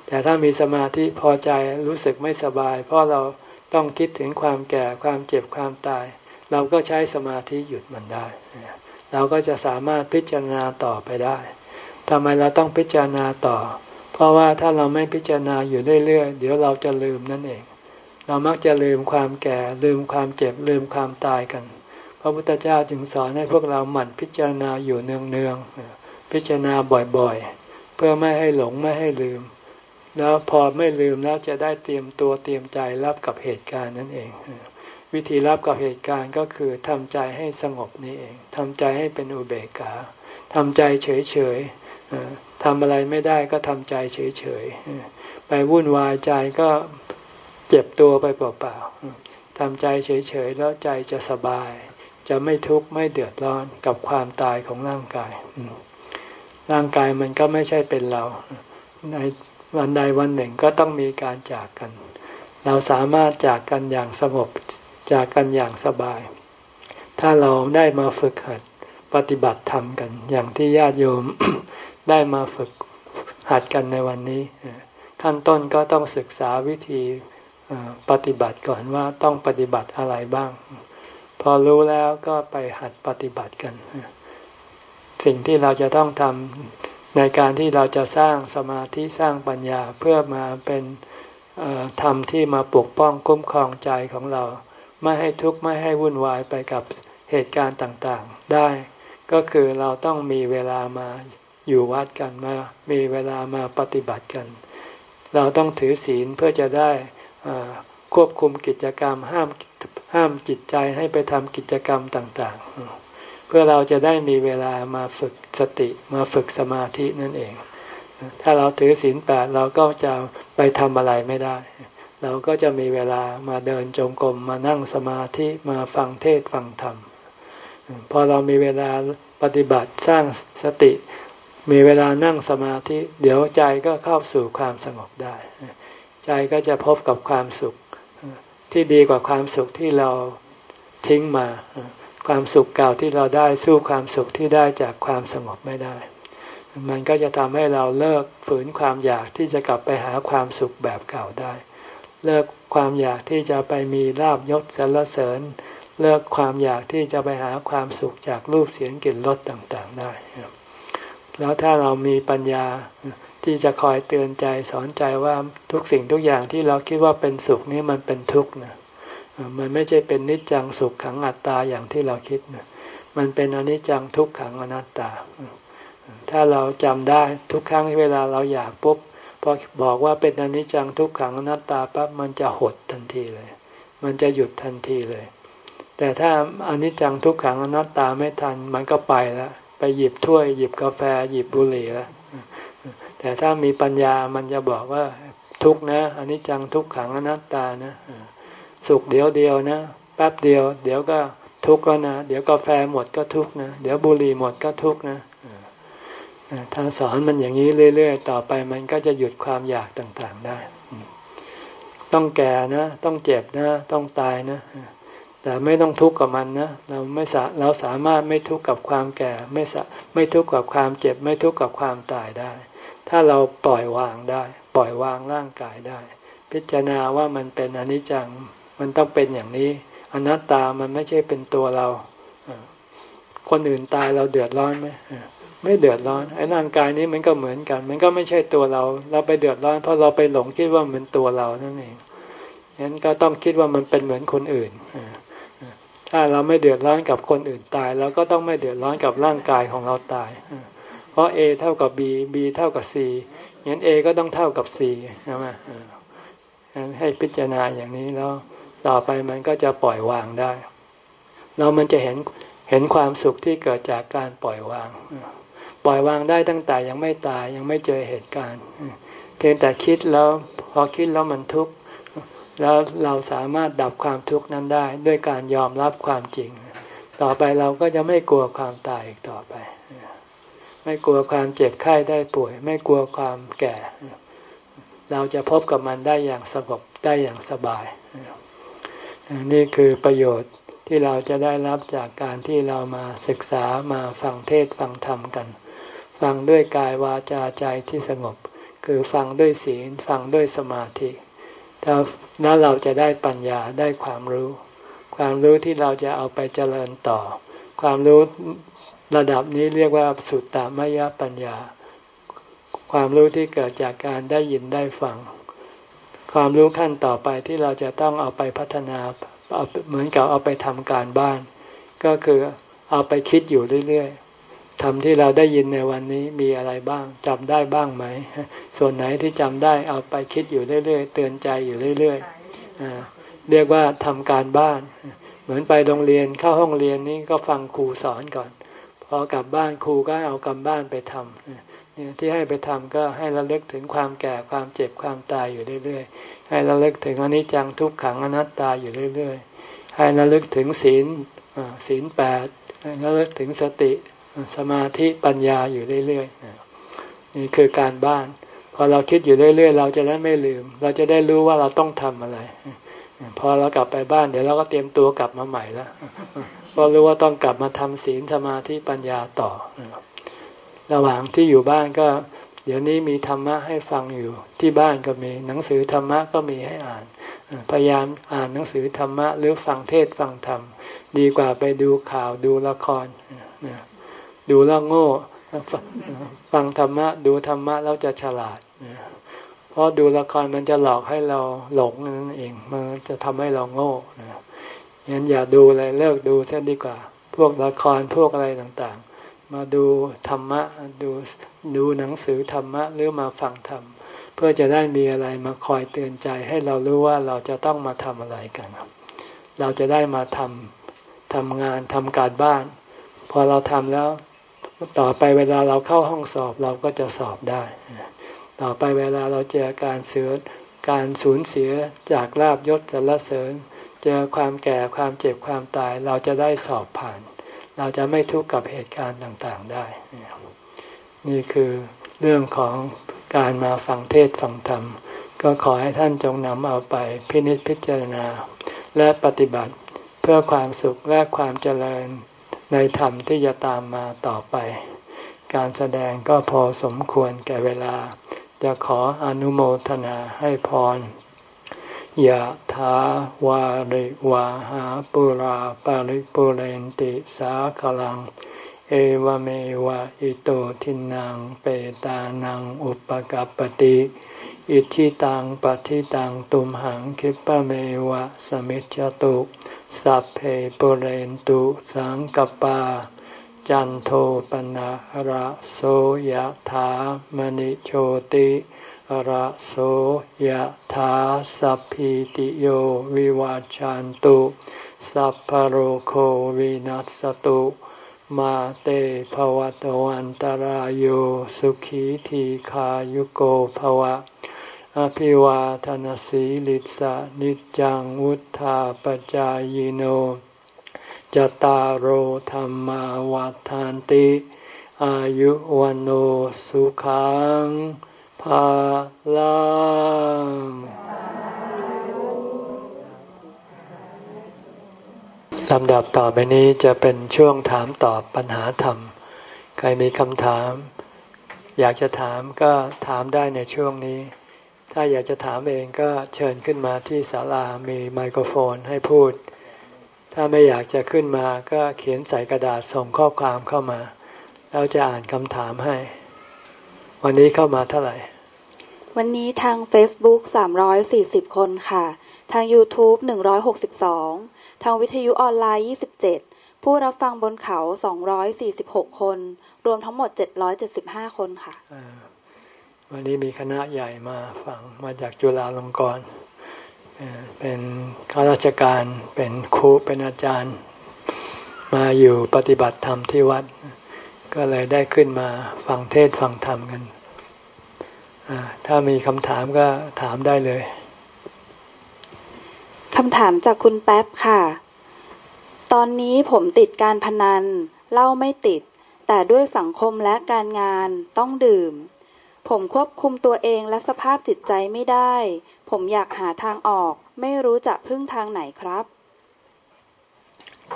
S1: แต่ถ้ามีสมาธิพอใจรู้สึกไม่สบาย เพราะเราต้องคิดถึงความแก่ความเจ็บความตาย เราก็ใช้สมาธิหยุดมันได้ เราก็จะสามารถพิจารณาต่อไปได้ทำไมเราต้องพิจารณาต่อ เพราะว่าถ้าเราไม่พิจารณาอยู่เรื่อยๆเดี๋ยวเราจะลืมนั่นเอง เรามักจะลืมความแก่ ลืมความเจ็บ ลืมความตายกัน พระพุทธเจ้าจึงสอนให้พวกเราหมั่นพิจารณาอยู่เนืองๆพิจารณาบ่อยๆ เพื่อไม่ให้หลงไม่ให้ลืม แล้วพอไม่ลืมแล้วจะได้เตรียมตัวเตรียมใจรับกับเหตุการณ์นั่นเอง วิธีรับกับเหตุการณ์ก็คือทำใจให้สงบนี่เองทำใจให้เป็นอุเบกขาทำใจเฉยๆทำอะไรไม่ได้ก็ทำใจเฉยๆไปวุ่นวายใจก็ เจ็บตัวไปเปล่าๆทำใจเฉยๆแล้วใจจะสบาย จะไม่ทุกข์ไม่เดือดร้อนกับความตายของร่างกาย ร่างกายมันก็ไม่ใช่เป็นเรา ในวันใดวันหนึ่งก็ต้องมีการจากกัน เราสามารถจากกันอย่างสงบจากกันอย่างสบาย ถ้าเราได้มาฝึกหัดปฏิบัติธรรมกัน อย่างที่ญาติโยมได้มาฝึกหัดกันในวันนี้ ขั้นต้นก็ต้องศึกษาวิธี ปฏิบัติก่อนว่าต้องปฏิบัติอะไรบ้าง พอรู้แล้วก็ไปหัดปฏิบัติกัน สิ่งที่เราจะต้องทำในการที่เราจะสร้างสมาธิสร้างปัญญาเพื่อมาเป็นธรรมที่มาปกป้องคุ้มครองใจของเรา ไม่ให้ทุกข์ไม่ให้วุ่นวายไปกับเหตุการณ์ต่างๆ ได้ ก็คือเราต้องมีเวลามาอยู่วัดกันมา มีเวลามาปฏิบัติกัน เราต้องถือศีลเพื่อจะได้ ควบคุมกิจกรรมห้ามห้ามจิตใจให้ไปทำกิจกรรมต่าง ๆ เพื่อเราจะได้มีเวลามาฝึกสติมาฝึกสมาธินั่นเอง ถ้าเราถือศีลแปดเราก็จะไปทำอะไรไม่ได้ เราก็จะมีเวลามาเดินจงกรมมานั่งสมาธิมาฟังเทศฟังธรรมพอเรามีเวลาปฏิบัติสร้างสติ มีเวลานั่งสมาธิ เดี๋ยวใจก็เข้าสู่ความสงบได้ ใจก็จะพบกับความสุขที่ดีกว่าความสุขที่เราทิ้งมา ความสุขเก่าที่เราได้สู้ความสุขที่ได้จากความสงบไม่ได้ มันก็จะทำให้เราเลิกฝืนความอยากที่จะกลับไปหาความสุขแบบเก่าได้ เลิกความอยากที่จะไปมีลาบยศสรรเสริญ เลิกความอยากที่จะไปหาความสุขจากรูปเสียงกลิ่นรสต่างๆได้ แล้วถ้าเรามีปัญญา ที่จะคอยเตือนใจสอนใจว่าทุกสิ่งทุกอย่างที่เราคิดว่าเป็นสุขนี้มันเป็นทุกข์นะมันไม่ใช่เป็นนิจจังสุขขังอัตตาอย่างที่เราคิดนะมันเป็นอนิจจังทุกขังอนัตตา ถ้าเราจำได้ทุกครั้งเวลาเราอยากปุ๊บพอบอกว่าเป็นอนิจจังทุกขังอนัตตาปั๊บมันจะหดทันทีเลย มันจะหยุดทันทีเลย แต่ถ้าอนิจจังทุกขังอนัตตาไม่ทันมันก็ไปแล้วไปหยิบถ้วยหยิบกาแฟหยิบบุหรี่แล้ว แต่ถ้ามีปัญญามันจะบอกว่าทุกนะอันิจจังทุกขังอนัตตานะสุขเดียวเดียวนะแป๊บเดียว เดี๋ยวก็ทุกข์แล้วนะ เดี๋ยวกาแฟหมดก็ทุกข์นะ เดี๋ยวบุหรี่หมดก็ทุกข์นะถ้าสอนมันอย่างนี้เรื่อยๆ ต่อไปมันก็จะหยุดความอยากต่างๆได้ ต้องแก่นะ ต้องเจ็บนะ ต้องตายนะ แต่ไม่ต้องทุกข์กับมันนะ เราไม่สาเราสามารถไม่ทุกข์กับความแก่ ไม่สไม่ทุกข์กับความเจ็บ ไม่ทุกข์กับความตายได้ ถ้าเราปล่อยวางได้ ปล่อยวางร่างกายได้ พิจารณาว่ามันเป็นอนิจจัง มันต้องเป็นอย่างนี้ อนัตตามันไม่ใช่เป็นตัวเรา คนอื่นตายเราเดือดร้อนไหมไม่เดือดร้อนไอ้ร่างกายนี้มันก็เหมือนกัน มันก็ไม่ใช่ตัวเรา เราไปเดือดร้อน เพราะเราไปหลงคิดว่ามันตัวเรานั่นเองงั้นก็ต้องคิดว่ามันเป็นเหมือนคนอื่นถ้าเราไม่เดือดร้อนกับคนอื่นตายเราก็ต้องไม่เดือดร้อนกับร่างกายของเราตาย เพราะ A เท่ากับ B B เท่ากับ C งั้น A ก็ต้องเท่ากับ C ใช่ไหมให้พิจารณาอย่างนี้แล้วต่อไปมันก็จะปล่อยวางได้แล้วมันจะเห็นเห็นความสุขที่เกิดจากการปล่อยวาง ปล่อยวางได้ตั้งแต่ยังไม่ตายยังไม่เจอเหตุการณ์ เพียงแต่คิดแล้วพอคิดแล้วมันทุกข์แล้วเราสามารถดับความทุกข์นั้นได้ ด้วยการยอมรับความจริง ต่อไปเราก็จะไม่กลัวความตายอีกต่อไป ไม่กลัวความเจ็บไข้ได้ป่วย ไม่กลัวความแก่ เราจะพบกับมันได้อย่างสงบได้อย่างสบาย นี่คือประโยชน์ที่เราจะได้รับจากการที่เรามาศึกษามาฟังเทศฟังธรรมกัน ฟังด้วยกายวาจาใจที่สงบ คือฟังด้วยศีลฟังด้วยสมาธิถ้าแล้วเราจะได้ปัญญาได้ความรู้ ความรู้ที่เราจะเอาไปเจริญต่อ ความรู้ ระดับนี้เรียกว่าสุตตามยปัญญา ความรู้ที่เกิดจากการได้ยินได้ฟัง ความรู้ขั้นต่อไปที่เราจะต้องเอาไปพัฒนาเหมือนกับเอาไปทำการบ้าน ก็คือเอาไปคิดอยู่เรื่อยๆทำที่เราได้ยินในวันนี้มีอะไรบ้างจำได้บ้างไหม ส่วนไหนที่จำได้เอาไปคิดอยู่เรื่อยๆ เตือนใจอยู่เรื่อยๆเรียกว่าทำการบ้าน เหมือนไปโรงเรียนเข้าห้องเรียนนี้ก็ฟังครูสอนก่อน พอกลับบ้านครูก็เอากำบ้านไปทำเนี่ยที่ให้ไปทำก็ให้ระลึกถึงความแก่ความเจ็บความตายอยู่เรื่อยๆ ให้ระลึกถึงอนิจจังทุกขังอนัตตาอยู่เรื่อยๆ ให้ระลึกถึงศีลศีลแปดแล้วถึงสติสมาธิปัญญาอยู่เรื่อยๆนี่คือการบ้านพอเราคิดอยู่เรื่อย ๆ เราจะได้ไม่ลืม เราจะได้รู้ว่าเราต้องทำอะไร พอเรากลับไปบ้านเดี๋ยวเราก็เตรียมตัวกลับมาใหม่แล้ว พอรู้ว่าต้องกลับมาทำศีลสมาธิปัญญาต่อ ระหว่างที่อยู่บ้านก็ เดี๋ยวนี้มีธรรมะให้ฟังอยู่ที่บ้านก็มี หนังสือธรรมะก็มีให้อ่าน พยายามอ่านหนังสือธรรมะ หรือฟังเทศฟังธรรม ดีกว่าไปดูข่าวดูละคร ดูแล้วโง่ ฟังธรรมะ ดูธรรมะแล้วจะฉลาดเพราะดูละครมันจะหลอกให้เราหลงนั่นเอง มันจะทำให้เราโง่ งั้นอย่าดูเลยเลิกดูเสียดีกว่า พวกละครพวกอะไรต่างๆ มาดูธรรมะดูดูหนังสือธรรมะหรือมาฟังธรรม เพื่อจะได้มีอะไรมาคอยเตือนใจให้เรารู้ว่าเราจะต้องมาทำอะไรกัน เราจะได้มาทำทำงานทำการบ้าน พอเราทำแล้วต่อไปเวลาเราเข้าห้องสอบเราก็จะสอบได้ ต่อไปเวลาเราเจอการเสือการสูญเสียจากลาบยศสรรเสริญ เจอความแก่ความเจ็บความตาย เราจะได้สอบผ่าน เราจะไม่ทุกข์กับเหตุการณ์ต่างๆได้ นี่คือเรื่องของการมาฟังเทศฟังธรรม ก็ขอให้ท่านจงนำเอาไปพินิจพิจารณา และปฏิบัติเพื่อความสุขและความเจริญในธรรมที่จะตามมาต่อไป การแสดงก็พอสมควรแก่เวลา จะขออนุโมทนาให้พร ยะถาวาริวาหาปุราปาริปุเรนติสาขลัง เอวเมวะอิโตทินังเปตานังอุปกัปติอิชิตังปฏิตังตุมหังคิปะเมวะสมิจจตุสัพเพปุเรนตุสังกปา จันโทปนะระโสยธามณิโชติ ระโสยธาสัพพิติโยวิวาจันตุ สัพพโรโควินัสตุ มาเตภวตวันตารโยสุขีทีขายุโกภวะ อภิวาทนสีลิสะนิจังวุธาปจายโนจตารโหธรรมวาทานติ อายุวันโอสุขัง ภาลังลำดับต่อไปนี้จะเป็นช่วงถามตอบปัญหาธรรม ใครมีคำถาม อยากจะถามก็ถามได้ในช่วงนี้ ถ้าอยากจะถามเองก็เชิญขึ้นมาที่ศาลามีไมโครโฟนให้พูด ถ้าไม่อยากจะขึ้นมาก็เขียนใส่กระดาษส่งข้อความเข้ามาเราจะอ่านคำถามให้ วันนี้เข้ามาเท่าไหร่
S2: วันนี้ทาง Facebook 340 คนค่ะ ทาง YouTube 162 ทางวิทยุออนไลน์ 27 ผู้รับฟังบนเขา 246 คน รวมทั้งหมด 775 คนค่ะ
S1: วันนี้มีคณะใหญ่มาฟังมาจากจุฬาลงกรณ์เป็นข้าราชการเป็นครูเป็นอาจารย์ มาอยู่ปฏิบัติธรรมที่วัด ก็เลยได้ขึ้นมาฟังเทศฟังธรรมกันถ้ามีคำถามก็ถามได้เลย
S2: คำถามจากคุณแป๊บค่ะ ตอนนี้ผมติดการพนันเล่าไม่ติด แต่ด้วยสังคมและการงานต้องดื่ม ผมควบคุมตัวเองและสภาพจิตใจไม่ได้ ผมอยากหาทางออก ไม่รู้จะพึ่งทางไหนครับ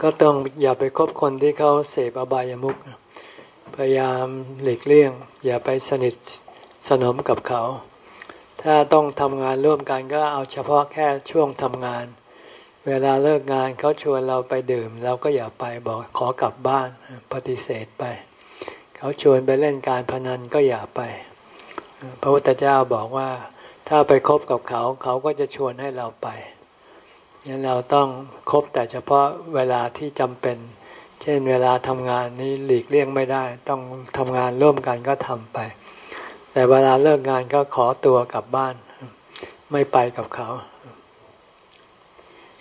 S1: ก็ต้องอย่าไปคบคนที่เขาเสพอบายามุข พยายามหลีกเลี่ยง อย่าไปสนิทสนมกับเขา ถ้าต้องทำงานร่วมกันก็เอาเฉพาะแค่ช่วงทำงาน เวลาเลิกงานเขาชวนเราไปดื่ม เราก็อย่าไปบอกขอกลับบ้านปฏิเสธไป เขาชวนไปเล่นการพนันก็อย่าไป พระพุทธเจ้าบอกว่าถ้าไปคบกับเขาเขาก็จะชวนให้เราไปยันเราต้องคบแต่เฉพาะเวลาที่จำเป็น ช่นเวลาทำงานนี้หลีกเลี่ยงไม่ได้ ต้องทำงานร่วมกันก็ทำไป แต่เวลาเลิกงานก็ขอตัวกลับบ้าน ไม่ไปกับเขา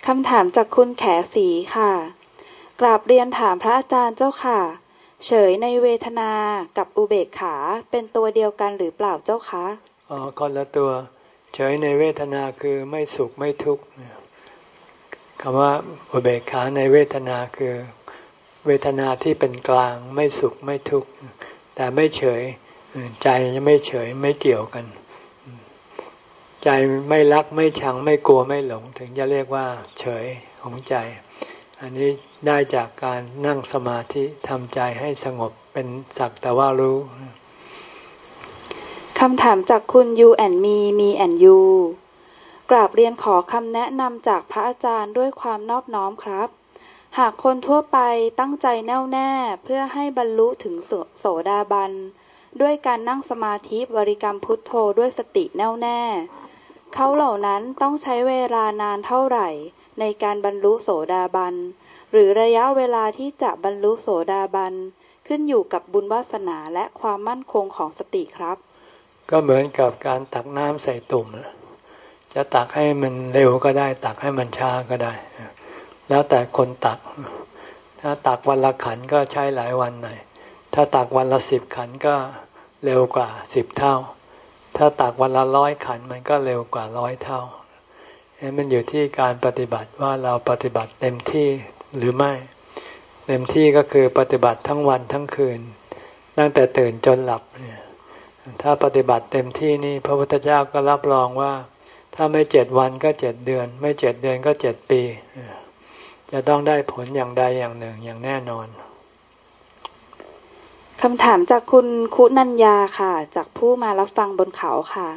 S2: คำถามจากคุณแขสีค่ะ กราบเรียนถามพระอาจารย์เจ้าค่ะ เฉยในเวทนากับอุเบกขาเป็นตัวเดียวกันหรือเปล่าเจ้าคะ
S1: อ๋อคนละตัว เฉยในเวทนาคือไม่สุขไม่ทุกข์คำว่าอุเบกขาในเวทนาคือ เวทนาที่เป็นกลางไม่สุขไม่ทุกข์แต่ไม่เฉยใจไม่เฉยไม่เกี่ยวกัน ใจไม่รักไม่ชังไม่กลัวไม่หลง ถึงจะเรียกว่า เฉยของใจ อันนี้ได้จากการนั่งสมาธิทำใจให้สงบเป็นสักแต่ว่ารู้
S2: คำถามจากคุณยูแอนมีมีแอนยูกราบเรียนขอคำแนะนำจากพระอาจารย์ด้วยความนอบน้อมครับ หากคนทั่วไปตั้งใจแน่วแน่เพื่อให้บรรลุถึงโสดาบัน ด้วยการนั่งสมาธิบริกรรมพุทโธด้วยสติแน่วแน่ เขาเหล่านั้นต้องใช้เวลานานเท่าไหร่ ในการบรรลุโสดาบัน หรือระยะเวลาที่จะบรรลุโสดาบัน ขึ้นอยู่กับบุญวาสนาและความมั่นคงของสติครับ
S1: ก็เหมือนกับการตักน้ำใส่ตุ่มจะตักให้มันเร็วก็ได้ ตักให้มันช้าก็ได้ แล้วแต่คนตัก ถ้าตักวันละขันก็ใช้หลายวันหน่อย ถ้าตักวันละสิบขันก็เร็วกว่าสิบเท่า ถ้าตักวันละร้อยขันมันก็เร็วกว่าร้อยเท่ามันอยู่ที่การปฏิบัติว่าเราปฏิบัติเต็มที่หรือไม่ เต็มที่ก็คือปฏิบัติทั้งวันทั้งคืน ตั้งแต่ตื่นจนหลับเนี่ยถ้าปฏิบัติเต็มที่นี่พระพุทธเจ้าก็รับรองว่า ถ้าไม่เจ็ดวันก็เจ็ดเดือน ไม่เจ็ดเดือนก็เจ็ดปี จะต้องได้ผลอย่างใดอย่างหนึ่งอย่างแน่นอน
S2: คำถามจากคุณคุณัญญาค่ะ จากผู้มารับฟังบนเขาค่ะ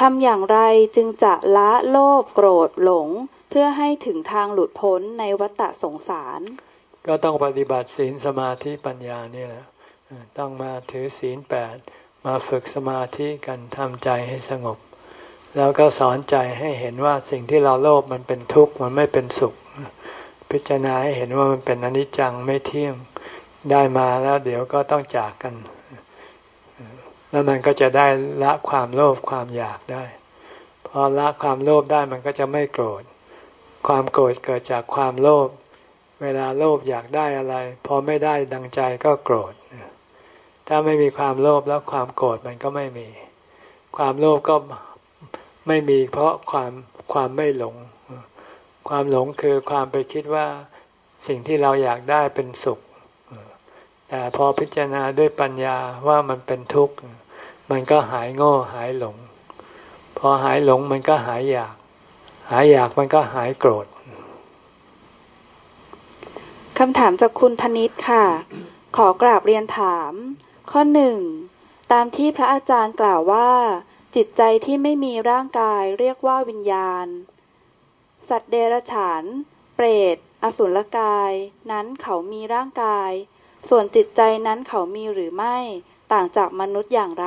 S2: ทำอย่างไรจึงจะละโลภโกรธหลง เพื่อให้ถึงทางหลุดพ้นในวัฏสงสาร
S1: ก็ต้องปฏิบัติศีลสมาธิปัญญานี่แหละต้องมาถือศีลแปดมาฝึกสมาธิกันทำใจให้สงบ แล้วก็สอนใจให้เห็นว่าสิ่งที่เราโลภมันเป็นทุกข์มันไม่เป็นสุข พิจารณาให้เห็นว่ามันเป็นอนิจจังไม่เที่ยงได้มาแล้วเดี๋ยวก็ต้องจากกัน แล้วมันก็จะได้ละความโลภความอยากได้ พอละความโลภได้มันก็จะไม่โกรธ ความโกรธเกิดจากความโลภ เวลาโลภอยากได้อะไร พอไม่ได้ดังใจก็โกรธ ถ้าไม่มีความโลภแล้วความโกรธมันก็ไม่มี ความโลภก็ไม่มีเพราะความความไม่หลง ความหลงคือความไปคิดว่าสิ่งที่เราอยากได้เป็นสุข แต่พอพิจารณาด้วยปัญญาว่ามันเป็นทุกข์ มันก็หายโง่หายหลง พอหายหลงมันก็หายอยาก หายอยากมันก็หายโกรธ
S2: คำถามจากคุณธนิตค่ะ ขอกราบเรียนถาม ข้อหนึ่ง ตามที่พระอาจารย์กล่าวว่า จิตใจที่ไม่มีร่างกายเรียกว่าวิญญาณ สัตว์เดรัจฉาน เปรต อสุรกาย นั้นเขามีร่างกาย ส่วนจิตใจนั้นเขามีหรือไม่ ต่างจากมนุษย์อย่างไร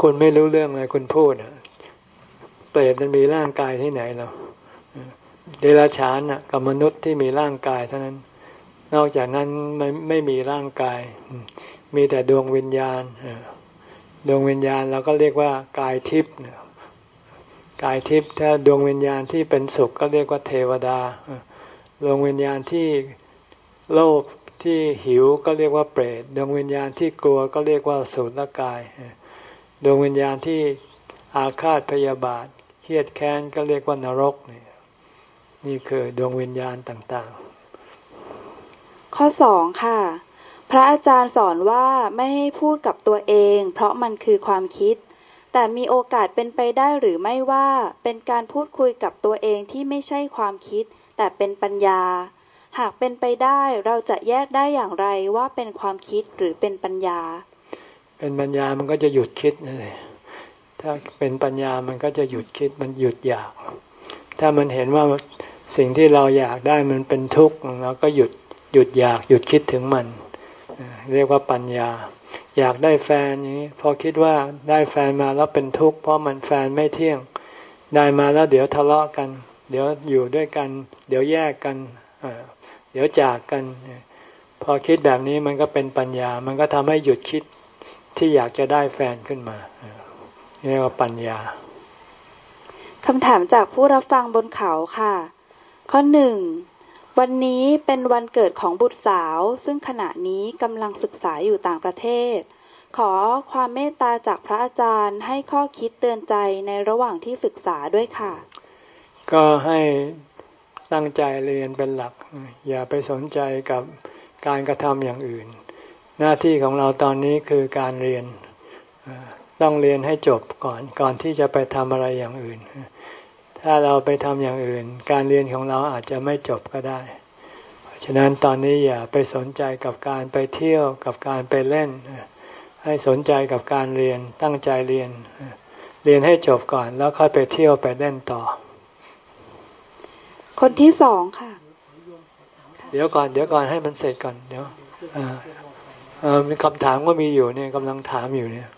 S1: คุณไม่รู้เรื่องเลยคุณพูดเปรตมันมีร่างกายที่ไหนเราเดรัจฉานกับมนุษย์ที่มีร่างกายเท่านั้น นอกจากนั้นไม่ไม่มีร่างกาย มีแต่ดวงวิญญาณดวงวิญญาณเราก็เรียกว่ากายทิพย์ กายทิพย์ถ้าดวงวิญญาณที่เป็นสุขก็เรียกว่าเทวดา ดวงวิญญาณที่โลภที่หิวก็เรียกว่าเปรต ดวงวิญญาณที่กลัวก็เรียกว่าสุรกาย ดวงวิญญาณที่อาฆาตพยาบาทเฮียดแค้นก็เรียกว่านรกนี่นี่คือดวงวิญญาณต่าง
S2: ๆ ข้อสองค่ะ พระอาจารย์สอนว่าไม่ให้พูดกับตัวเอง เพราะมันคือความคิด แต่มีโอกาสเป็นไปได้หรือไม่ว่า เป็นการพูดคุยกับตัวเองที่ไม่ใช่ความคิด แต่เป็นปัญญา หากเป็นไปได้เราจะแยกได้อย่างไรว่าเป็นความคิดหรือเป็นปัญญา
S1: เป็นปัญญามันก็จะหยุดคิดเลยถ้าเป็นปัญญามันก็จะหยุดคิดมันหยุดอยาก ถ้ามันเห็นว่าสิ่งที่เราอยากได้มันเป็นทุกข์เราก็หยุดหยุดอยากหยุดคิดถึงมัน เรียกว่าปัญญา อยากได้แฟนอย่างนี้พอคิดว่าได้แฟนมาแล้วเป็นทุกข์เพราะมันแฟนไม่เที่ยง ได้มาแล้วเดี๋ยวทะเลาะกัน เดี๋ยวอยู่ด้วยกัน เดี๋ยวแยกกันเดี๋ยวจากกัน พอคิดแบบนี้มันก็เป็นปัญญา มันก็ทำให้หยุดคิดที่อยากจะได้แฟนขึ้นมาเรียกว่าปัญญา
S2: คำถามจากผู้รับฟังบนเขาค่ะ ข้อหนึ่ง วันนี้เป็นวันเกิดของบุตรสาว ซึ่งขณะนี้กำลังศึกษาอยู่ต่างประเทศ ขอความเมตตาจากพระอาจารย์ให้ข้อคิดเตือนใจในระหว่างที่ศึกษาด้วยค่ะ
S1: ก็ให้ตั้งใจเรียนเป็นหลัก อย่าไปสนใจกับการกระทำอย่างอื่น หน้าที่ของเราตอนนี้คือการเรียนต้องเรียนให้จบก่อนก่อนที่จะไปทำอะไรอย่างอื่น ถ้าเราไปทำอย่างอื่น การเรียนของเราอาจจะไม่จบก็ได้ ฉะนั้นตอนนี้อย่าไปสนใจกับการไปเที่ยวกับการไปเล่น ให้สนใจกับการเรียนตั้งใจเรียน เรียนให้จบก่อนแล้วค่อยไปเที่ยวไปเล่นต่อ
S2: คนที่สองค่ะ
S1: เดี๋ยวก่อน เดี๋ยวก่อนให้มันเสร็จก่อนเดี๋ยวมีคำถามก็มีอยู่เนี่ยกำลังถามอยู่เนี่ย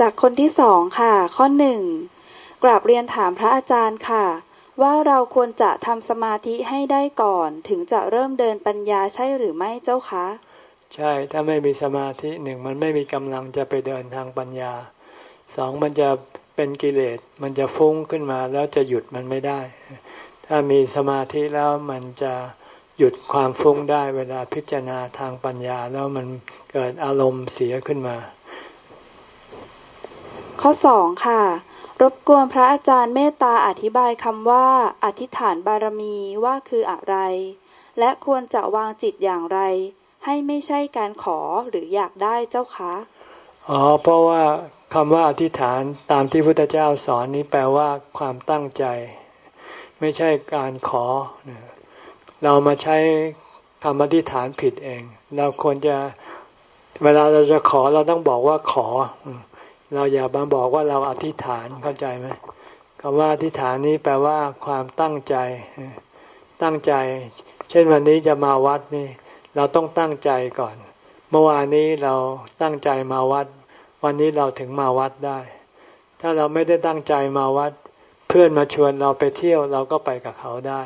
S2: จากคนที่สองค่ะ ข้อหนึ่ง กราบเรียนถามพระอาจารย์ค่ะ ว่าเราควรจะทำสมาธิให้ได้ก่อน ถึงจะเริ่มเดินปัญญาใช่หรือไม่เจ้าคะ
S1: ใช่ถ้าไม่มีสมาธิหนึ่งมันไม่มีกำลังจะไปเดินทางปัญญาสองมันจะเป็นกิเลสมันจะฟุ้งขึ้นมาแล้วจะหยุดมันไม่ได้ ถ้ามีสมาธิแล้วมันจะหยุดความฟุ้งได้เวลาพิจารณาทางปัญญาแล้วมันเกิดอารมณ์เสียขึ้นมา
S2: ข้อสองค่ะ รบกวนพระอาจารย์เมตตาอธิบายคำว่า อธิษฐานบารมีว่าคืออะไร และควรจะวางจิตอย่างไร ให้ไม่ใช่การขอหรืออยากได้เจ้าคะ
S1: อ๋อเพราะว่าคำว่าอธิษฐานตามที่พุทธเจ้าสอนนี้แปลว่าความตั้งใจ ไม่ใช่การขอ เรามาใช้คำอธิษฐานผิดเอง เราควรจะเวลาเราจะขอเราต้องบอกว่าขอ เราอย่ามาบอกว่าเราอธิษฐานเข้าใจไหมคำว่าอธิษฐานนี้แปลว่าความตั้งใจ ตั้งใจ เช่นวันนี้จะมาวัดนี่ เราต้องตั้งใจก่อน เมื่อวานนี้เราตั้งใจมาวัด วันนี้เราถึงมาวัดได้ ถ้าเราไม่ได้ตั้งใจมาวัด เพื่อนมาชวนเราไปเที่ยวเราก็ไปกับเขาได้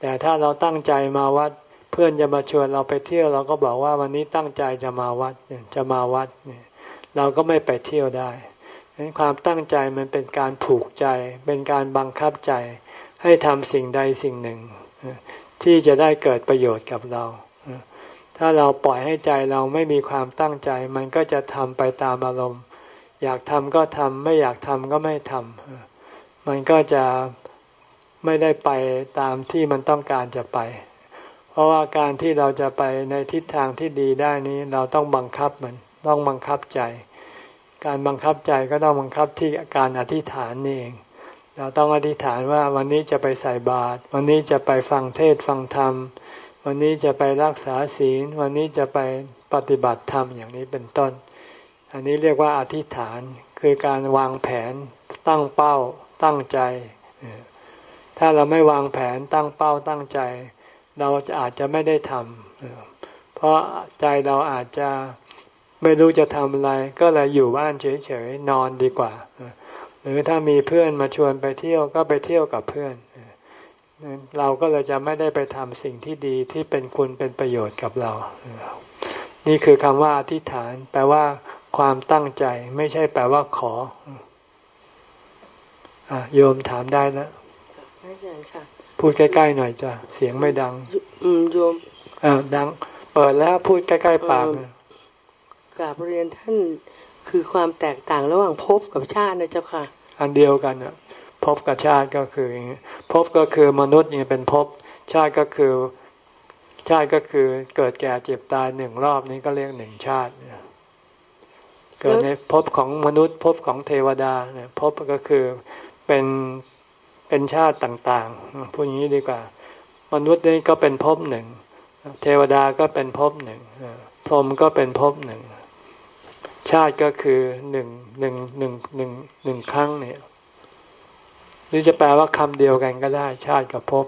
S1: แต่ถ้าเราตั้งใจมาวัด เพื่อนจะมาชวนเราไปเที่ยว เราก็บอกว่าวันนี้ตั้งใจจะมาวัดจะมาวัดเนี่ย เราก็ไม่ไปเที่ยวได้ดังนั้นความตั้งใจมันเป็นการผูกใจ เป็นการบังคับใจ ให้ทำสิ่งใดสิ่งหนึ่ง ที่จะได้เกิดประโยชน์กับเรา ถ้าเราปล่อยให้ใจเราไม่มีความตั้งใจ มันก็จะทำไปตามอารมณ์ อยากทำก็ทำไม่อยากทำก็ไม่ทำมันก็จะไม่ได้ไปตามที่มันต้องการจะไป เพราะว่าการที่เราจะไปในทิศทางที่ดีได้นี้ เราต้องบังคับมัน ต้องบังคับใจ การบังคับใจก็ต้องบังคับที่การอธิษฐานนี่เอง เราต้องอธิษฐานว่าวันนี้จะไปใส่บาตรวันนี้จะไปฟังเทศฟังธรรม วันนี้จะไปรักษาศีล วันนี้จะไปปฏิบัติธรรมอย่างนี้เป็นต้น อันนี้เรียกว่าอธิษฐานคือการวางแผนตั้งเป้าตั้งใจ ถ้าเราไม่วางแผนตั้งเป้าตั้งใจ เราจะอาจจะไม่ได้ทำเพราะใจเราอาจจะ ไม่รู้จะทำอะไร ก็เลยอยู่บ้านเฉยๆนอนดีกว่า หรือถ้ามีเพื่อนมาชวนไปเที่ยวก็ไปเที่ยวกับเพื่อน เราก็เลยจะไม่ได้ไปทำสิ่งที่ดีที่เป็นคุณเป็นประโยชน์กับเรา นี่คือคำว่าอธิษฐาน แปลว่าความตั้งใจไม่ใช่แปลว่าขออโยมถามได้นะพูดใกล้ๆหน่อยจ้ะเสียงไม่ดัง
S3: อืมโยม
S1: อ่าดัง เปิดแล้วพูดใกล้ๆปาก
S3: กราบเรียนท่านคือความแตกต่างระหว่างภพกับชาตินะเจ้าค่ะ
S1: อันเดียวกันอะภพกับชาติก็คือภพก็คือมนุษย์เนี่ยเป็นภพชาติก็คือชาติก็คือเกิดแก่เจ็บตายหนึ่งรอบนี้ก็เรียกหนึ่งชาติเกิดในภพของมนุษย์ภพของเทวดาเนี่ยภพก็คือเป็นเป็นชาติต่างๆพูดอย่างนี้ดีกว่า มนุษย์นี่ก็เป็นภพหนึ่งเทวดาก็เป็นภพหนึ่งพรหมก็เป็นภพหนึ่งาติก็คือหนึ่งหนึ่งหนึ่งหนึ่งหนึ่งครั้งเนี่ยหรือจะแปลว่าคำเดียวกันก็ได้ ชาติกับภพ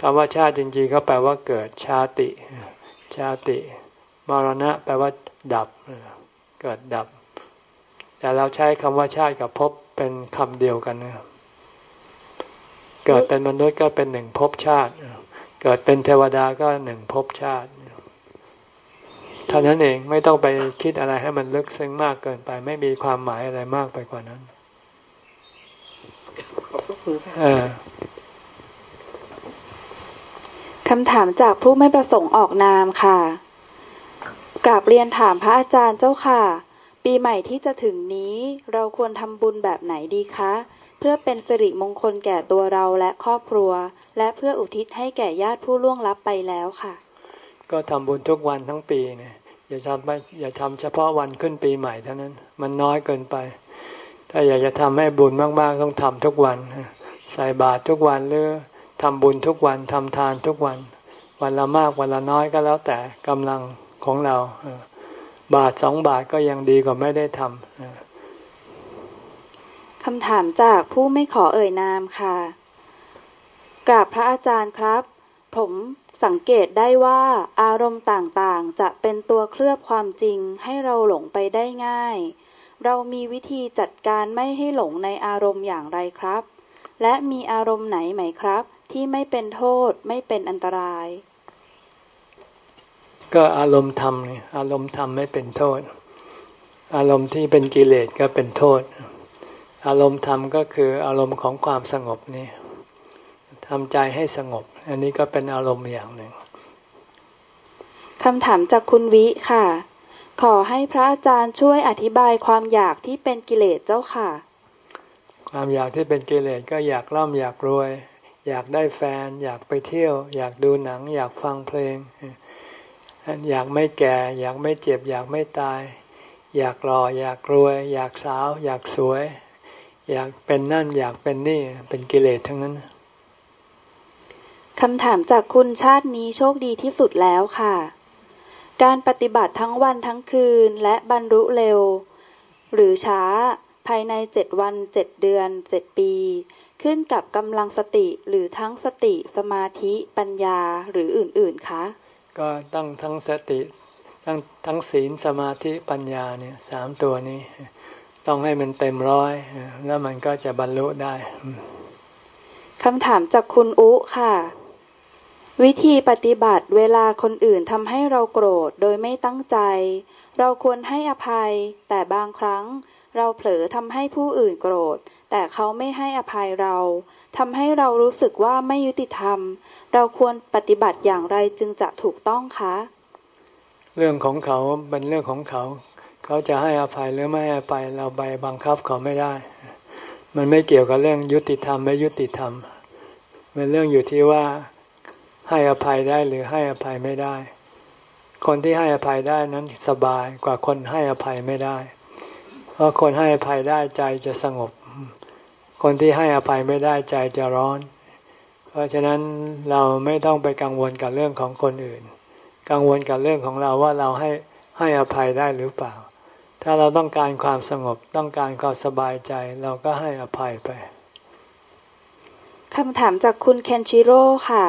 S1: คำว่าชาติจริงๆก็แปลว่าเกิดชาติ ชาติ มรณะ แปลว่า ดับ เกิดดับ แต่เราใช้คำว่าชาติกับภพเป็นคำเดียวกันนะเกิดเป็นมนุษย์ก็เป็นหนึ่งภพชาติ เกิดเป็นเทวดาก็หนึ่งภพชาติ เท่านั้นเองไม่ต้องไปคิดอะไรให้มันลึกซึ้งมากเกินไป ไม่มีความหมายอะไรมากไปกว่านั้น
S2: คำถามจากผู้ไม่ประสงค์ออกนามค่ะ กราบเรียนถามพระอาจารย์เจ้าค่ะ ปีใหม่ที่จะถึงนี้เราควรทำบุญแบบไหนดีคะ เพื่อเป็นสิริมงคลแก่ตัวเราและครอบครัว และเพื่ออุทิศให้แก่ญาติผู้ล่วงลับไปแล้วค่ะ
S1: ก็ทำบุญทุกวันทั้งปีเนี่ยอย่าทำไปอย่าทำเฉพาะวันขึ้นปีใหม่เท่านั้น มันน้อยเกินไป ถ้าอยากจะทำให้บุญมากๆต้องทำทุกวัน ใส่บาตรทุกวันหรือทำบุญทุกวันทำทานทุกวัน วันละมากวันละน้อยก็แล้วแต่กำลังของเรา บาทสองบาทก็ยังดีกว่าไม่ได้ทำ
S2: คำถามจากผู้ไม่ขอเอ่ยนามค่ะ กราบพระอาจารย์ครับ ผม สังเกตได้ว่าอารมณ์ต่างๆ จะเป็นตัวเคลือบความจริงให้เราหลงไปได้ง่าย เรามีวิธีจัดการไม่ให้หลงในอารมณ์อย่างไรครับ และมีอารมณ์ไหนไหมครับ ที่ไม่เป็นโทษไม่เป็นอันตราย
S1: ก็อารมณ์ธรรมอารมณ์ธรรมไม่เป็นโทษ อารมณ์ที่เป็นกิเลสก็เป็นโทษ อารมณ์ธรรมก็คืออารมณ์ของความสงบนี่ทำใจให้สงบ อันนี้ก็เป็นอารมณ์อย่างหนึ่ง
S2: คำถามจากคุณวิค่ะ ขอให้พระอาจารย์ช่วยอธิบายความอยากที่เป็นกิเลสเจ้าค่ะ
S1: ความอยากที่เป็นกิเลสก็อยากร่ำอยากรวย อยากได้แฟน อยากไปเที่ยว อยากดูหนัง อยากฟังเพลง อยากไม่แก่ อยากไม่เจ็บ อยากไม่ตาย อยากรออยากรวย อยากสาว อยากสวย อยากเป็นนั่นอยากเป็นนี่เป็นกิเลสทั้งนั้น
S2: คำถามจากคุณชาตินี้โชคดีที่สุดแล้วค่ะ การปฏิบัติทั้งวันทั้งคืนและบรรลุเร็ว หรือช้าภายในเจ็ดวันเจ็ดเดือนเจ็ดปี ขึ้นกับกำลังสติหรือทั้งสติสมาธิปัญญาหรืออื่น ๆ คะ
S1: ก็ตั้งทั้งสติทั้งทั้งศีลสมาธิปัญญาเนี่ยสามตัวนี้ ต้องให้มันเต็มร้อย แล้วมันก็จะบรรลุได้
S2: คำถามจากคุณอุค่ะ วิธีปฏิบัติเวลาคนอื่นทำให้เราโกรธโดยไม่ตั้งใจ เราควรให้อภัย แต่บางครั้ง เราเผลอทำให้ผู้อื่นโกรธ แต่เขาไม่ให้อภัยเราทำให้เรารู้สึกว่าไม่ยุติธรรม เราควรปฏิบัติอย่างไรจึงจะถูกต้องคะ
S1: เรื่องของเขาเป็นเรื่องของเขา เขาจะให้อภัยหรือไม่ให้อภัยเราไปบังคับเขาไม่ได้ มันไม่เกี่ยวกับเรื่องยุติธรรมไม่ยุติธรรมเป็นเรื่องอยู่ที่ว่า ให้อภัยได้หรือให้อภัยไม่ได้ คนที่ให้อภัยได้นั้นสบายกว่าคนให้อภัยไม่ได้ เพราะคนให้อภัยได้ใจจะสงบ คนที่ให้อภัยไม่ได้ใจจะร้อน เพราะฉะนั้นเราไม่ต้องไปกังวลกับเรื่องของคนอื่น กังวลกับเรื่องของเราว่าเราให้ให้อภัยได้หรือเปล่า ถ้าเราต้องการความสงบต้องการความสบายใจเราก็ให้อภัยไป
S2: คำถามจากคุณเคนชิโร่ค่ะ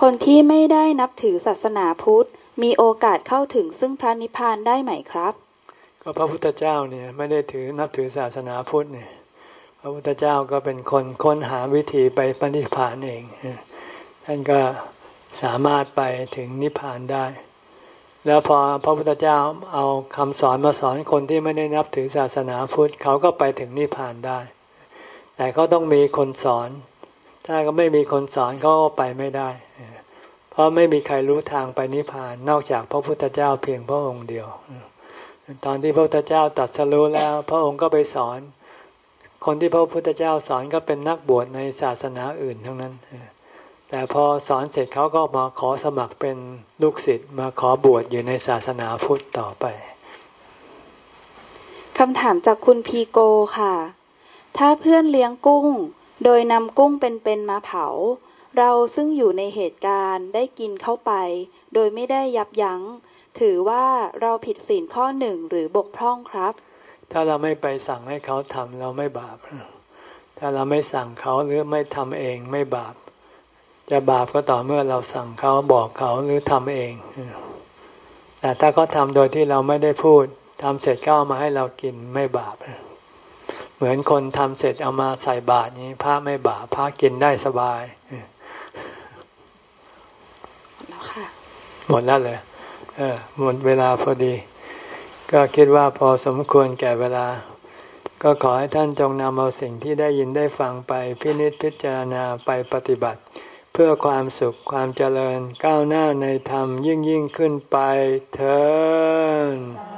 S2: คนที่ไม่ได้นับถือศาสนาพุทธมีโอกาสเข้าถึงซึ่งพระนิพพานได้ไหมครับ
S1: ก็พระพุทธเจ้าเนี่ยไม่ได้ถือนับถือศาสนาพุทธเนี่ย พระพุทธเจ้าก็เป็นคนค้นหาวิธีไปปนิพพานเอง ท่านก็สามารถไปถึงนิพพานได้ แล้วพอพระพุทธเจ้าเอาคำสอนมาสอนคนที่ไม่ได้นับถือศาสนาพุทธเขาก็ไปถึงนิพพานได้ แต่เขาต้องมีคนสอน ถ้าก็ไม่มีคนสอนก็ไปไม่ได้ เพราะไม่มีใครรู้ทางไปนิพพานนอกจากพระพุทธเจ้าเพียงพระองค์เดียว ตอนที่พระพุทธเจ้าตัดสรู้แล้ว พระองค์ก็ไปสอน คนที่พระพุทธเจ้าสอนก็เป็นนักบวชในศาสนาอื่นทั้งนั้น แต่พอสอนเสร็จเขาก็มาขอสมัครเป็นลูกศิษย์มาขอบวชอยู่ในศาสนาพุทธต่อไป
S2: คำถามจากคุณพีโกค่ะ ถ้าเพื่อนเลี้ยงกุ้ง โดยนำกุ้งเป็นๆมาเผา เราซึ่งอยู่ในเหตุการณ์ได้กินเข้าไป โดยไม่ได้ยับยัง้ง ถือว่าเราผิดศีลข้อหนึ่งหรือบกพร่องครับ
S1: ถ้าเราไม่ไปสั่งให้เขาทำเราไม่บาป ถ้าเราไม่สั่งเขาหรือไม่ทำเองไม่บาป จะบาปก็ต่อเมื่อเราสั่งเขาบอกเขาหรือทำเอง แต่ถ้าเขาทำโดยที่เราไม่ได้พูดทำเสร็จก็เอามาให้เรากินไม่บาป เหมือนคนทำเสร็จเอามาใส่บาตรนี้พระไม่บาปพระกินได้สบาย
S2: แล้วค่ะ
S1: หมดแล้วเลยเออหมดเวลาพอดี ก็คิดว่าพอสมควรแก่เวลา ก็ขอให้ท่านจงนำเอาสิ่งที่ได้ยินได้ฟังไปพินิจพิจารณาไปปฏิบัติ เพื่อความสุขความเจริญก้าวหน้าในธรรมยิ่งยิ่งขึ้นไปเถิด